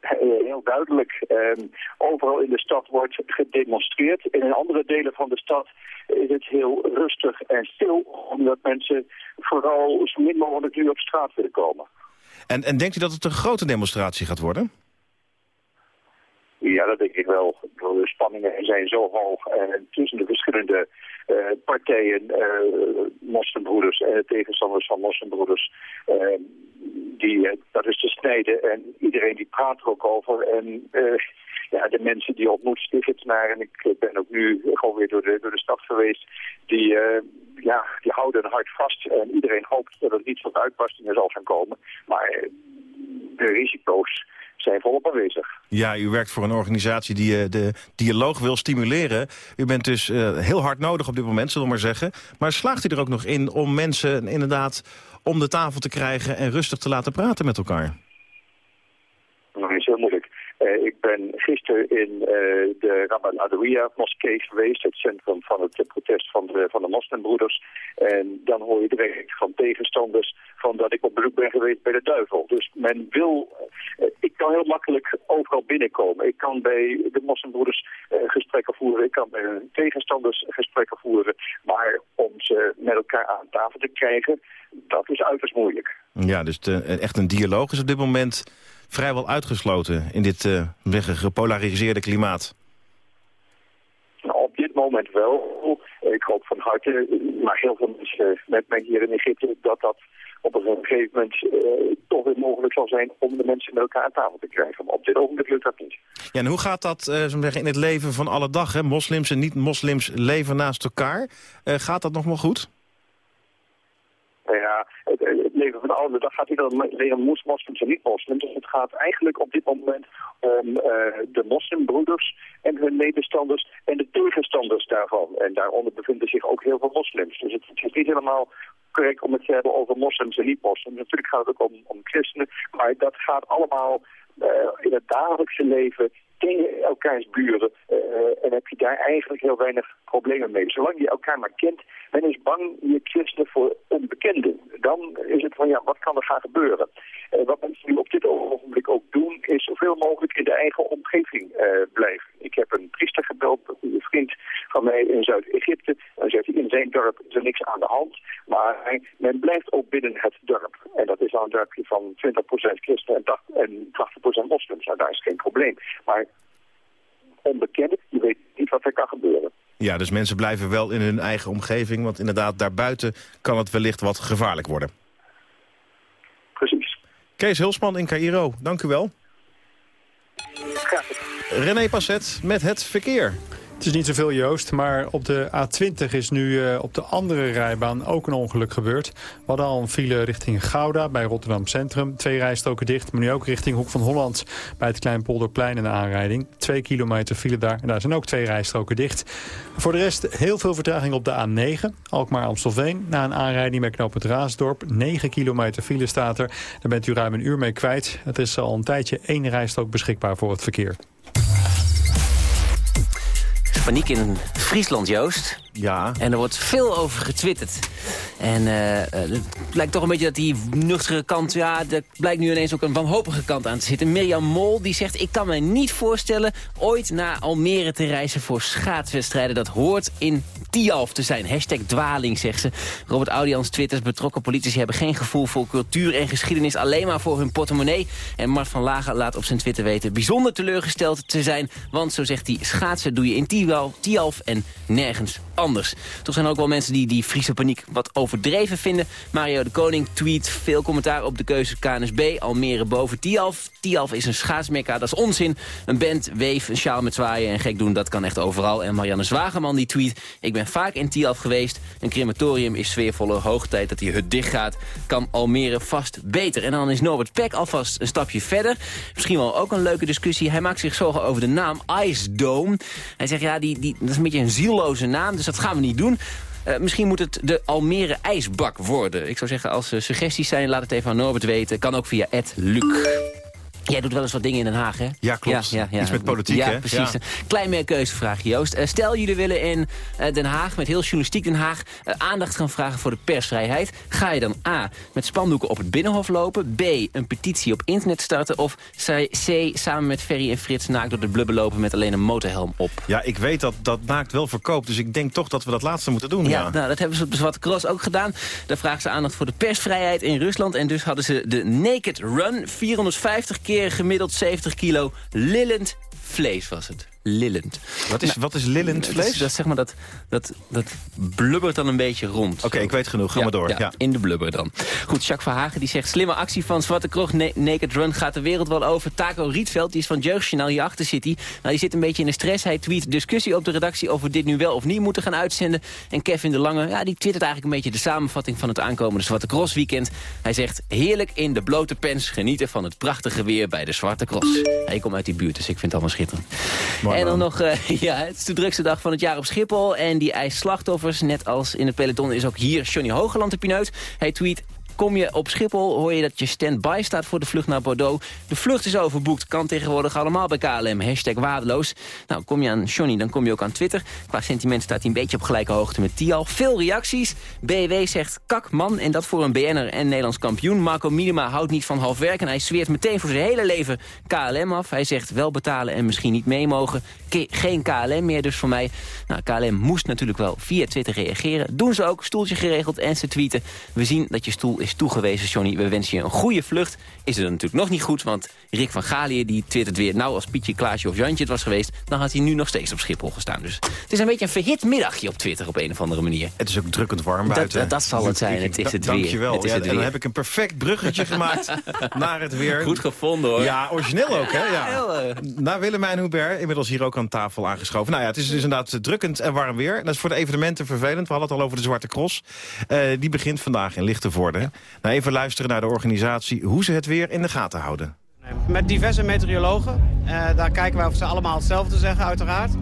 Heel duidelijk. Uh, overal in de stad wordt gedemonstreerd. In andere delen van de stad is het heel rustig en stil. Omdat mensen vooral zo min mogelijk nu op straat willen komen. En, en denkt u dat het een grote demonstratie gaat worden? Ja, dat denk ik wel. De spanningen zijn zo hoog en tussen de verschillende uh, partijen, uh, moslimbroeders de tegenstanders van moslimbroeders, uh, die, dat is te snijden. En iedereen die praat er ook over. En ja, de mensen die ontmoet, Egyptenaren, en ik ben ook nu gewoon weer door de, door de stad geweest, die, ja, die houden een hart vast. En iedereen hoopt dat het niet tot uitbarstingen zal gaan komen. Maar de risico's zijn volop aanwezig. Ja, u werkt voor een organisatie die uh, de dialoog wil stimuleren. U bent dus heel hard nodig op dit moment, zullen we maar zeggen. Maar slaagt u er ook nog in om mensen inderdaad om de tafel te krijgen... en rustig te laten praten met elkaar? Dat is heel moeilijk. Uh, ik ben gisteren in uh, de Rabban Adawiya moskee geweest, het centrum van het uh, protest van de, van de moslimbroeders. En dan hoor je direct van tegenstanders van dat ik op bezoek ben geweest bij de duivel. Dus men wil, ik kan heel makkelijk overal binnenkomen. Ik kan bij de moslimbroeders gesprekken voeren, ik kan bij hun tegenstanders gesprekken voeren. Maar om ze met elkaar aan tafel te krijgen, dat is uiterst moeilijk. Ja, dus de, echt een dialoog is op dit moment vrijwel uitgesloten in dit uh, gepolariseerde klimaat? Nou, op dit moment wel. Ik hoop van harte, maar heel veel mensen met mij hier in Egypte, dat dat op een gegeven moment uh, toch weer mogelijk zal zijn om de mensen met elkaar aan tafel te krijgen. Maar op dit ogenblik lukt dat niet. Ja, en hoe gaat dat uh, zeggen, in het leven van alle dag? Hè? Moslims en niet-moslims leven naast elkaar. Uh, gaat dat nog wel goed? Ja, het, leven van de gaat niet alleen om moslims en niet-moslims. Dus het gaat eigenlijk op dit moment om uh, de moslimbroeders en hun medestanders en de tegenstanders daarvan. En daaronder bevinden zich ook heel veel moslims. Dus het, is niet helemaal correct om het te hebben over moslims en niet-moslims. Natuurlijk gaat het ook om, om christenen, maar dat gaat allemaal uh, in het dagelijkse leven tegen elkaars buren uh, en heb je daar eigenlijk heel weinig problemen mee. Zolang je elkaar maar kent, men is bang je christenen voor onbekenden. Dan is het van ja, wat kan er gaan gebeuren? Uh, wat mensen nu op dit ogenblik ook doen, is zoveel mogelijk in de eigen omgeving blijven. Ik heb een priester gebeld, een vriend van mij in Zuid-Egypte. Dan zegt hij, in zijn dorp is er niks aan de hand, maar men blijft ook binnen het dorp. En dat is dan een dorpje van 20% christenen en 80% moslims. Nou, daar is geen probleem. Maar onbekende, je weet niet wat er kan gebeuren. Ja, dus mensen blijven wel in hun eigen omgeving. Want inderdaad, daarbuiten kan het wellicht wat gevaarlijk worden. Precies. Kees Hulsman in Cairo, dank u wel. René Passet met het verkeer. Het is niet zoveel, Joost, maar op de A20 is nu uh, op de andere rijbaan ook een ongeluk gebeurd. We al een file richting Gouda bij Rotterdam Centrum. Twee rijstroken dicht, maar nu ook richting Hoek van Holland... bij het Kleinpolderplein een aanrijding. Twee kilometer file daar en daar zijn ook twee rijstroken dicht. Voor de rest heel veel vertraging op de A9, Alkmaar-Amstelveen. Na een aanrijding bij knoop het Raasdorp. 9 kilometer file staat er. Daar bent u ruim een uur mee kwijt. Het is al een tijdje één rijstrook beschikbaar voor het verkeer. Paniek in Friesland, Joost. Ja. En er wordt veel over getwitterd. En uh, het lijkt toch een beetje dat die nuchtere kant... ja, er blijkt nu ineens ook een wanhopige kant aan te zitten. Mirjam Mol die zegt... ik kan me niet voorstellen ooit naar Almere te reizen voor schaatswedstrijden. Dat hoort in Tialf te zijn. Hashtag dwaling, zegt ze. Robert Audians twitters betrokken politici hebben geen gevoel voor cultuur en geschiedenis... alleen maar voor hun portemonnee. En Mart van Lagen laat op zijn Twitter weten... bijzonder teleurgesteld te zijn. Want, zo zegt hij, schaatsen doe je in Tialf en nergens anders. Toch zijn er ook wel mensen die die Friese paniek wat overdreven vinden. Mario de Koning tweet veel commentaar op de keuze KNSB. Almere boven Tialf. Tialf is een schaatsmekka, dat is onzin. Een band, weef, een sjaal met zwaaien en gek doen, dat kan echt overal. En Marianne Zwageman die tweet... Ik ben vaak in Tialf geweest. Een crematorium is sfeervolle hoog tijd dat die hut dicht gaat. Kan Almere vast beter. En dan is Norbert Peck alvast een stapje verder. Misschien wel ook een leuke discussie. Hij maakt zich zorgen over de naam Ice Dome. Hij zegt, ja, die, die, dat is een beetje een zielloze naam, dus dat gaan we niet doen. Uh, misschien moet het de Almere ijsbak worden. Ik zou zeggen, als er suggesties zijn, laat het even aan Norbert weten. Kan ook via Luc. Jij doet wel eens wat dingen in Den Haag, hè? Ja, klopt. Ja, ja, ja. Iets met politiek, ja, hè? Precies. Klein meer keuzevraag, Joost. Uh, stel, jullie willen in uh, Den Haag, met heel journalistiek Den Haag... Uh, aandacht gaan vragen voor de persvrijheid. Ga je dan A, met spandoeken op het Binnenhof lopen... B, een petitie op internet starten... of C, samen met Ferry en Frits naakt door de blubber lopen... met alleen een motorhelm op? Ja, ik weet dat dat naakt wel verkoopt. Dus ik denk toch dat we dat laatste moeten doen, ja. ja. Nou, dat hebben ze op de Zwarte Cross ook gedaan. Daar vragen ze aandacht voor de persvrijheid in Rusland. En dus hadden ze de Naked Run. 450 keer gemiddeld 70 kilo lillend vlees was het. Lillend. Wat is, nou, wat is lillend vlees? Dat, dat, zeg maar, dat, dat, dat blubbert dan een beetje rond. Oké, okay, ik weet genoeg. Ga ja, maar door. Ja, ja, In de blubber dan. Goed, Jacques Verhagen die zegt... slimme actie van Zwarte Krog, Na Naked Run gaat de wereld wel over. Taco Rietveld, die is van Jeugdjournaal hierachter zit hij. Nou, die zit een beetje in de stress. Hij tweet discussie op de redactie over dit nu wel of niet moeten gaan uitzenden. En Kevin de Lange, ja, die twittert eigenlijk een beetje de samenvatting van het aankomende Zwarte Cross weekend. Hij zegt, heerlijk in de blote pens genieten van het prachtige weer bij de Zwarte Cross. Hij komt uit die buurt, dus ik vind het allemaal schitterend. Mooi, en dan nog... Uh, ja, het is de drukste dag van het jaar op Schiphol. En die eist slachtoffers. Net als in het peloton is ook hier Johnny Hogeland de pineut. Hij tweet... Kom je op Schiphol, hoor je dat je stand-by staat voor de vlucht naar Bordeaux. De vlucht is overboekt, kan tegenwoordig allemaal bij KLM. Hashtag waardeloos. Nou, kom je aan Johnny, dan kom je ook aan Twitter. Qua sentiment staat hij een beetje op gelijke hoogte met Tial. Veel reacties. BW zegt kak man, en dat voor een BN'er en Nederlands kampioen. Marco Minima houdt niet van half werk en hij zweert meteen voor zijn hele leven KLM af. Hij zegt wel betalen en misschien niet mee mogen. Geen KLM meer dus voor mij. Nou, KLM moest natuurlijk wel via Twitter reageren. Doen ze ook, stoeltje geregeld en ze tweeten. We zien dat je stoel is toegewezen, Johnny. We wensen je een goede vlucht. Is het natuurlijk nog niet goed, want Rick van Galië die twittert weer... nou, als Pietje, Klaasje of Jantje het was geweest... dan had hij nu nog steeds op Schiphol gestaan. Dus het is een beetje een verhit middagje op Twitter op een of andere manier. Het is ook drukkend warm buiten. Dat, dat, dat zal het zijn, het is het weer. Dankjewel. Het is ja, het en dan heb ik een perfect bruggetje gemaakt naar het weer. Goed gevonden, hoor. Ja, origineel ook, hè? Ja. Naar Willemijn Hubert, inmiddels hier ook aan tafel aangeschoven. Nou ja, het is dus inderdaad drukkend en warm weer. Dat is voor de evenementen vervelend. We hadden het al over de Zwarte Cross. Uh, die begint vandaag in Lichtenvoorde. Ja. Nou, even luisteren naar de organisatie hoe ze het weer in de gaten houden. Met diverse meteorologen. Uh, daar kijken wij of ze allemaal hetzelfde zeggen, uiteraard.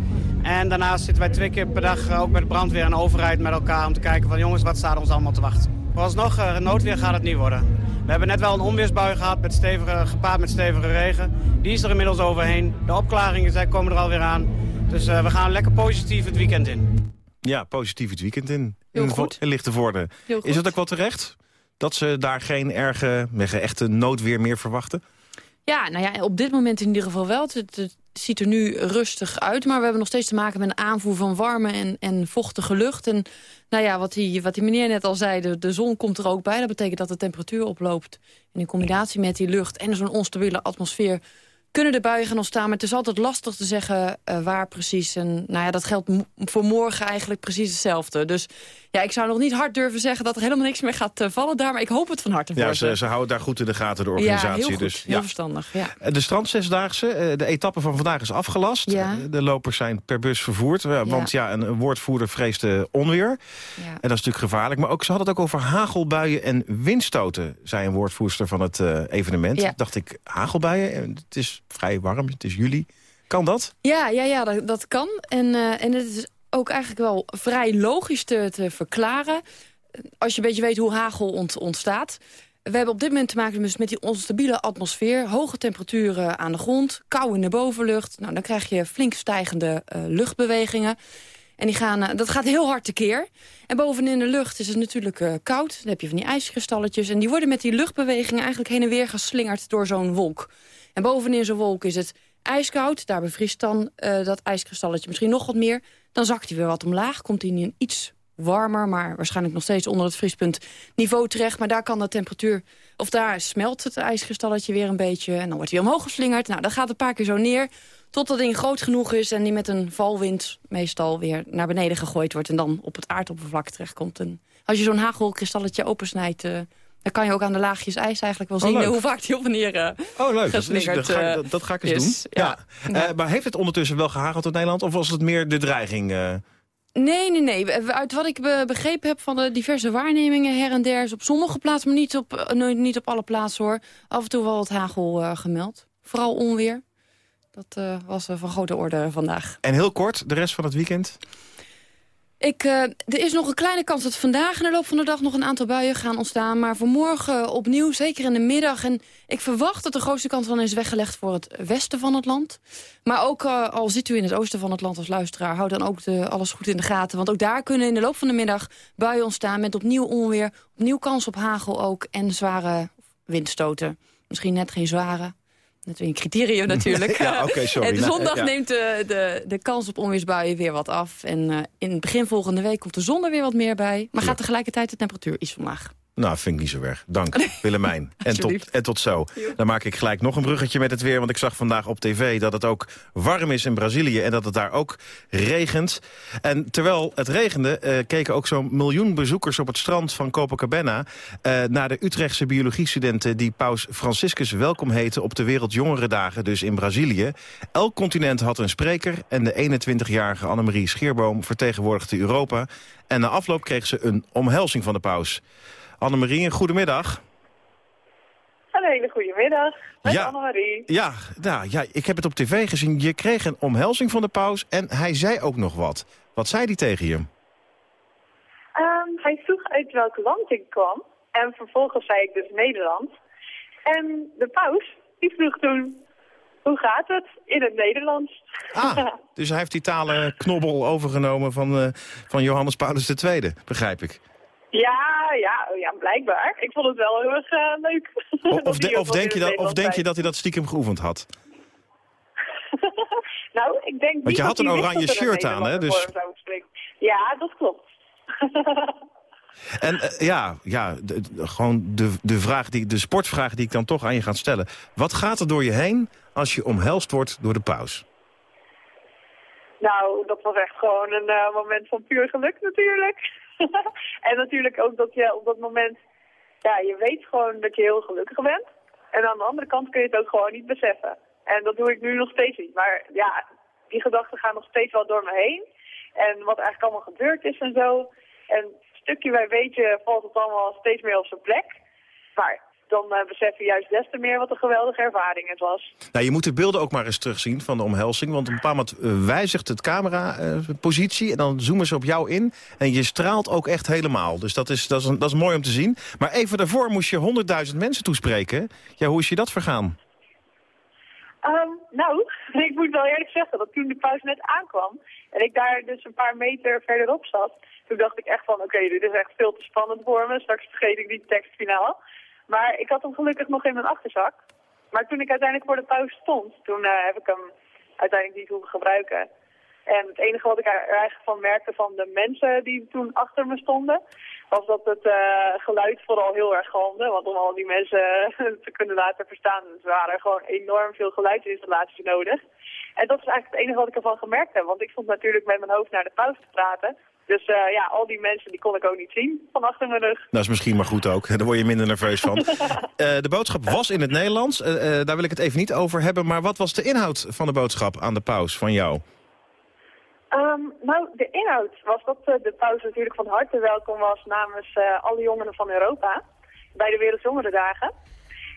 En daarnaast zitten wij twee keer per dag ook met brandweer en overheid met elkaar... om te kijken van jongens, wat staat ons allemaal te wachten. Vooralsnog, uh, noodweer gaat het niet worden. We hebben net wel een onweersbui gehad, met stevige, gepaard met stevige regen. Die is er inmiddels overheen. De opklaringen zijn, komen er alweer aan. Dus uh, we gaan lekker positief het weekend in. Ja, positief het weekend in. Heel in, goed. in Lichtenvoorde. Heel goed. Is het ook wel terecht? Dat ze daar geen erge, echte noodweer meer verwachten? Ja, nou ja, op dit moment in ieder geval wel. Het, ziet er nu rustig uit, maar we hebben nog steeds te maken met een aanvoer van warme en, en vochtige lucht. En nou ja, wat die, wat die meneer net al zei, de, de zon komt er ook bij. Dat betekent dat de temperatuur oploopt. En in combinatie met die lucht en zo'n onstabiele atmosfeer kunnen de buien gaan ontstaan. Maar het is altijd lastig te zeggen uh, waar precies. En nou ja, dat geldt voor morgen eigenlijk precies hetzelfde. Dus ja, ik zou nog niet hard durven zeggen dat er helemaal niks meer gaat uh, vallen daar. Maar ik hoop het van harte voor ja, ze, ze, houden daar goed in de gaten, de organisatie. Ja, heel goed. Dus, heel verstandig. Ja. De strandzesdaagse, de etappe van vandaag is afgelast. Ja. De lopers zijn per bus vervoerd. Want ja, een woordvoerder vreesde onweer. En dat is natuurlijk gevaarlijk. Maar ook, ze hadden het ook over hagelbuien en windstoten, zei een woordvoerster van het evenement. Dacht ik, hagelbuien? Het is vrij warm, het is juli. Kan dat? Ja, ja, ja dat, dat kan. En, uh, en het is ook eigenlijk wel vrij logisch te, verklaren. Als je een beetje weet hoe hagel ont, ontstaat. We hebben op dit moment te maken dus met die onstabiele atmosfeer. Hoge temperaturen aan de grond, kou in de bovenlucht. Nou, dan krijg je flink stijgende uh, luchtbewegingen. En die gaan, uh, dat gaat heel hard tekeer. En bovenin de lucht is het natuurlijk uh, koud. Dan heb je van die ijskristalletjes. En die worden met die luchtbewegingen eigenlijk heen en weer geslingerd door zo'n wolk. En bovenin zo'n wolk is het ijskoud. Daar bevriest dan uh, dat ijskristalletje misschien nog wat meer. Dan zakt hij weer wat omlaag. Komt hij in een iets warmer, maar waarschijnlijk nog steeds onder het vriespunt niveau terecht. Maar daar kan de temperatuur, of daar smelt het ijskristalletje weer een beetje. En dan wordt hij omhoog geslingerd. Nou, dat gaat een paar keer zo neer. Tot dat ding groot genoeg is en die met een valwind meestal weer naar beneden gegooid wordt. En dan op het aardoppervlak terechtkomt. En als je zo'n hagelkristalletje opensnijdt, uh, dan kan je ook aan de laagjes ijs eigenlijk wel zien oh, hoe vaak die op en neer uh, Oh, leuk. dat, ga, dat, dat ga ik eens is. doen. Ja. ja. Uh, maar heeft het ondertussen wel gehageld in Nederland? Of was het meer de dreiging? Nee, nee, nee. Uit wat ik be begrepen heb van de diverse waarnemingen her en der... is op sommige plaatsen, maar niet op, uh, niet op alle plaatsen hoor... af en toe wel wat hagel gemeld. Vooral onweer. Dat was van grote orde vandaag. En heel kort, de rest van het weekend? Ik, uh, er is nog een kleine kans dat vandaag in de loop van de dag nog een aantal buien gaan ontstaan. Maar voor morgen opnieuw, zeker in de middag. En ik verwacht dat de grootste kans van is weggelegd voor het westen van het land. Maar ook uh, al zit u in het oosten van het land als luisteraar, houd dan ook de, alles goed in de gaten. Want ook daar kunnen in de loop van de middag buien ontstaan met opnieuw onweer. Opnieuw kans op hagel ook en zware windstoten. Misschien net geen zware, dat is een criterium natuurlijk. ja, okay, sorry. En zondag ja. neemt de, de, de kans op onweersbuien weer wat af. En uh, in het begin volgende week komt de zon er weer wat meer bij. Maar gaat tegelijkertijd de temperatuur iets omlaag. Nou, vind ik niet zo erg. Dank, Willemijn. en, tot, en tot zo. Dan maak ik gelijk nog een bruggetje met het weer. Want ik zag vandaag op tv dat het ook warm is in Brazilië... en dat het daar ook regent. En terwijl het regende, uh, keken ook zo'n miljoen bezoekers... op het strand van Copacabana... Uh, naar de Utrechtse biologiestudenten... die paus Franciscus welkom heten op de Wereldjongerendagen, dus in Brazilië. Elk continent had een spreker... en de 21-jarige Annemarie Scheerboom vertegenwoordigde Europa. En na afloop kreeg ze een omhelzing van de paus. Annemarie, een goedemiddag. Een hele goede middag. Met ja, Annemarie. Ja, nou, ja, ik heb het op tv gezien. Je kreeg een omhelzing van de paus en hij zei ook nog wat. Wat zei hij tegen je? Um, hij vroeg uit welk land ik kwam. En vervolgens zei ik dus Nederland. En de paus, die vroeg toen... Hoe gaat het in het Nederlands? Ah, dus hij heeft die talenknobbel overgenomen van, uh, van Johannes Paulus II, begrijp ik. Ja, ja, ja, blijkbaar. Ik vond het wel heel erg uh, leuk. Of, of, de, of, denk je dat, of denk je dat hij dat stiekem geoefend had? nou, ik denk Want je had een oranje shirt aan, hè? Dus... Ja, dat klopt. en uh, ja, ja de, de, gewoon de, de, vraag die, de sportvraag die ik dan toch aan je ga stellen. Wat gaat er door je heen als je omhelst wordt door de paus? Nou, dat was echt gewoon een uh, moment van puur geluk natuurlijk. en natuurlijk ook dat je op dat moment, ja, je weet gewoon dat je heel gelukkig bent. En aan de andere kant kun je het ook gewoon niet beseffen. En dat doe ik nu nog steeds niet. Maar ja, die gedachten gaan nog steeds wel door me heen. En wat eigenlijk allemaal gebeurd is en zo. En stukje bij beetje valt het allemaal steeds meer op zijn plek. Maar dan uh, besef je juist des te meer wat een geweldige ervaring het was. Nou, je moet de beelden ook maar eens terugzien van de omhelzing. Want op een bepaald moment uh, wijzigt het camerapositie... Uh, en dan zoomen ze op jou in. En je straalt ook echt helemaal. Dus dat is, dat is, dat is mooi om te zien. Maar even daarvoor moest je 100.000 mensen toespreken. Ja, hoe is je dat vergaan? Um, nou, ik moet wel eerlijk zeggen dat toen de pauze net aankwam... en ik daar dus een paar meter verderop zat... toen dacht ik echt van, oké, okay, dit is echt veel te spannend voor me. Straks vergeet ik die tekst finaal. Maar ik had hem gelukkig nog in mijn achterzak. Maar toen ik uiteindelijk voor de pauze stond, toen uh, heb ik hem uiteindelijk niet hoeven gebruiken. En het enige wat ik er eigenlijk van merkte van de mensen die toen achter me stonden, was dat het uh, geluid vooral heel erg galmde. Want om al die mensen te kunnen laten verstaan, er waren gewoon enorm veel geluidsinstallaties nodig. En dat is eigenlijk het enige wat ik ervan gemerkt heb. Want ik stond natuurlijk met mijn hoofd naar de pauze te praten. Dus uh, ja, al die mensen die kon ik ook niet zien van achter mijn rug. Dat is misschien maar goed ook. Daar word je minder nerveus van. uh, de boodschap was in het Nederlands. Uh, daar wil ik het even niet over hebben. Maar wat was de inhoud van de boodschap aan de paus van jou? Um, nou, de inhoud was dat de paus natuurlijk van harte welkom was namens alle jongeren van Europa bij de Wereldjongerendagen.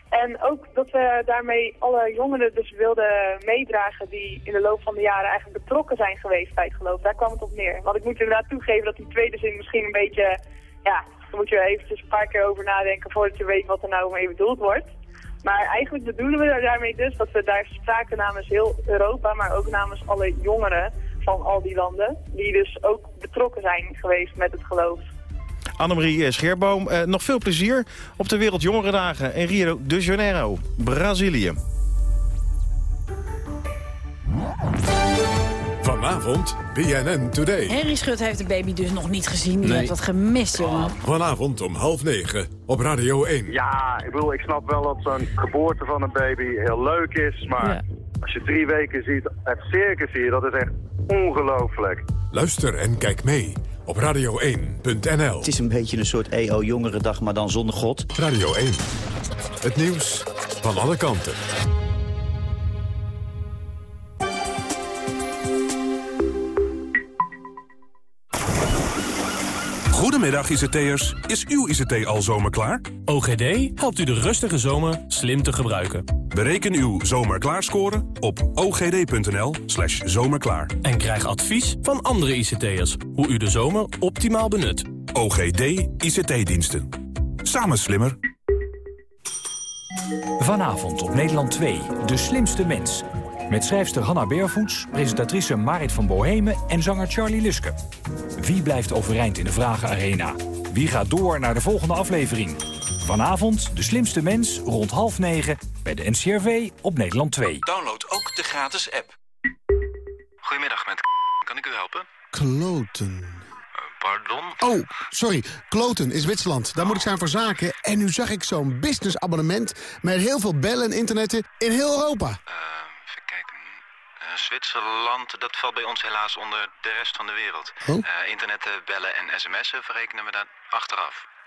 En ook dat we daarmee alle jongeren dus wilden meedragen die in de loop van de jaren eigenlijk betrokken zijn geweest bij het geloof. Daar kwam het op neer. Want ik moet inderdaad toegeven dat die tweede zin misschien een beetje, ja, daar moet je eventjes een paar keer over nadenken voordat je weet wat er nou mee bedoeld wordt. Maar eigenlijk bedoelen we daarmee dus dat we daar spraken namens heel Europa, maar ook namens alle jongeren van al die landen, die dus ook betrokken zijn geweest met het geloof. Annemarie Scherboom, eh, nog veel plezier op de Wereldjongerendagen in Rio de Janeiro, Brazilië. Vanavond BNN Today. Henry Schut heeft de baby dus nog niet gezien. Die nee. heeft dat gemist, jongen. Vanavond om half negen op Radio 1. Ja, ik bedoel, ik snap wel dat zo'n geboorte van een baby heel leuk is, maar... Ja. Als je drie weken ziet, het circus hier, dat is echt ongelooflijk. Luister en kijk mee op radio1.nl. Het is een beetje een soort EO Jongerendag, maar dan zonder God. Radio 1. Het nieuws van alle kanten. Goedemiddag ICT'ers. Is uw ICT al zomerklaar? OGD helpt u de rustige zomer slim te gebruiken. Bereken uw zomerklaarscore op ogd.nl slash zomerklaar. En krijg advies van andere ICT'ers hoe u de zomer optimaal benut. OGD ICT-diensten. Samen slimmer. Vanavond op Nederland 2, De Slimste Mens. Met schrijfster Hanna Bervoets, presentatrice Marit van Bohemen en zanger Charlie Luske. Wie blijft overeind in de Vragenarena? Wie gaat door naar de volgende aflevering? Vanavond De Slimste Mens rond half negen bij de NCRV op Nederland 2. Download ook de gratis app. Goedemiddag, met kan ik u helpen? Kloten. Uh, pardon? Oh, sorry. Kloten is Zwitserland. Daar moet ik zijn voor zaken. En nu zag ik zo'n businessabonnement met heel veel bellen en internetten in heel Europa. Uh, even kijken. Uh, Zwitserland, dat valt bij ons helaas onder de rest van de wereld. Oh? internetten, bellen en sms'en verrekenen we daar achteraf.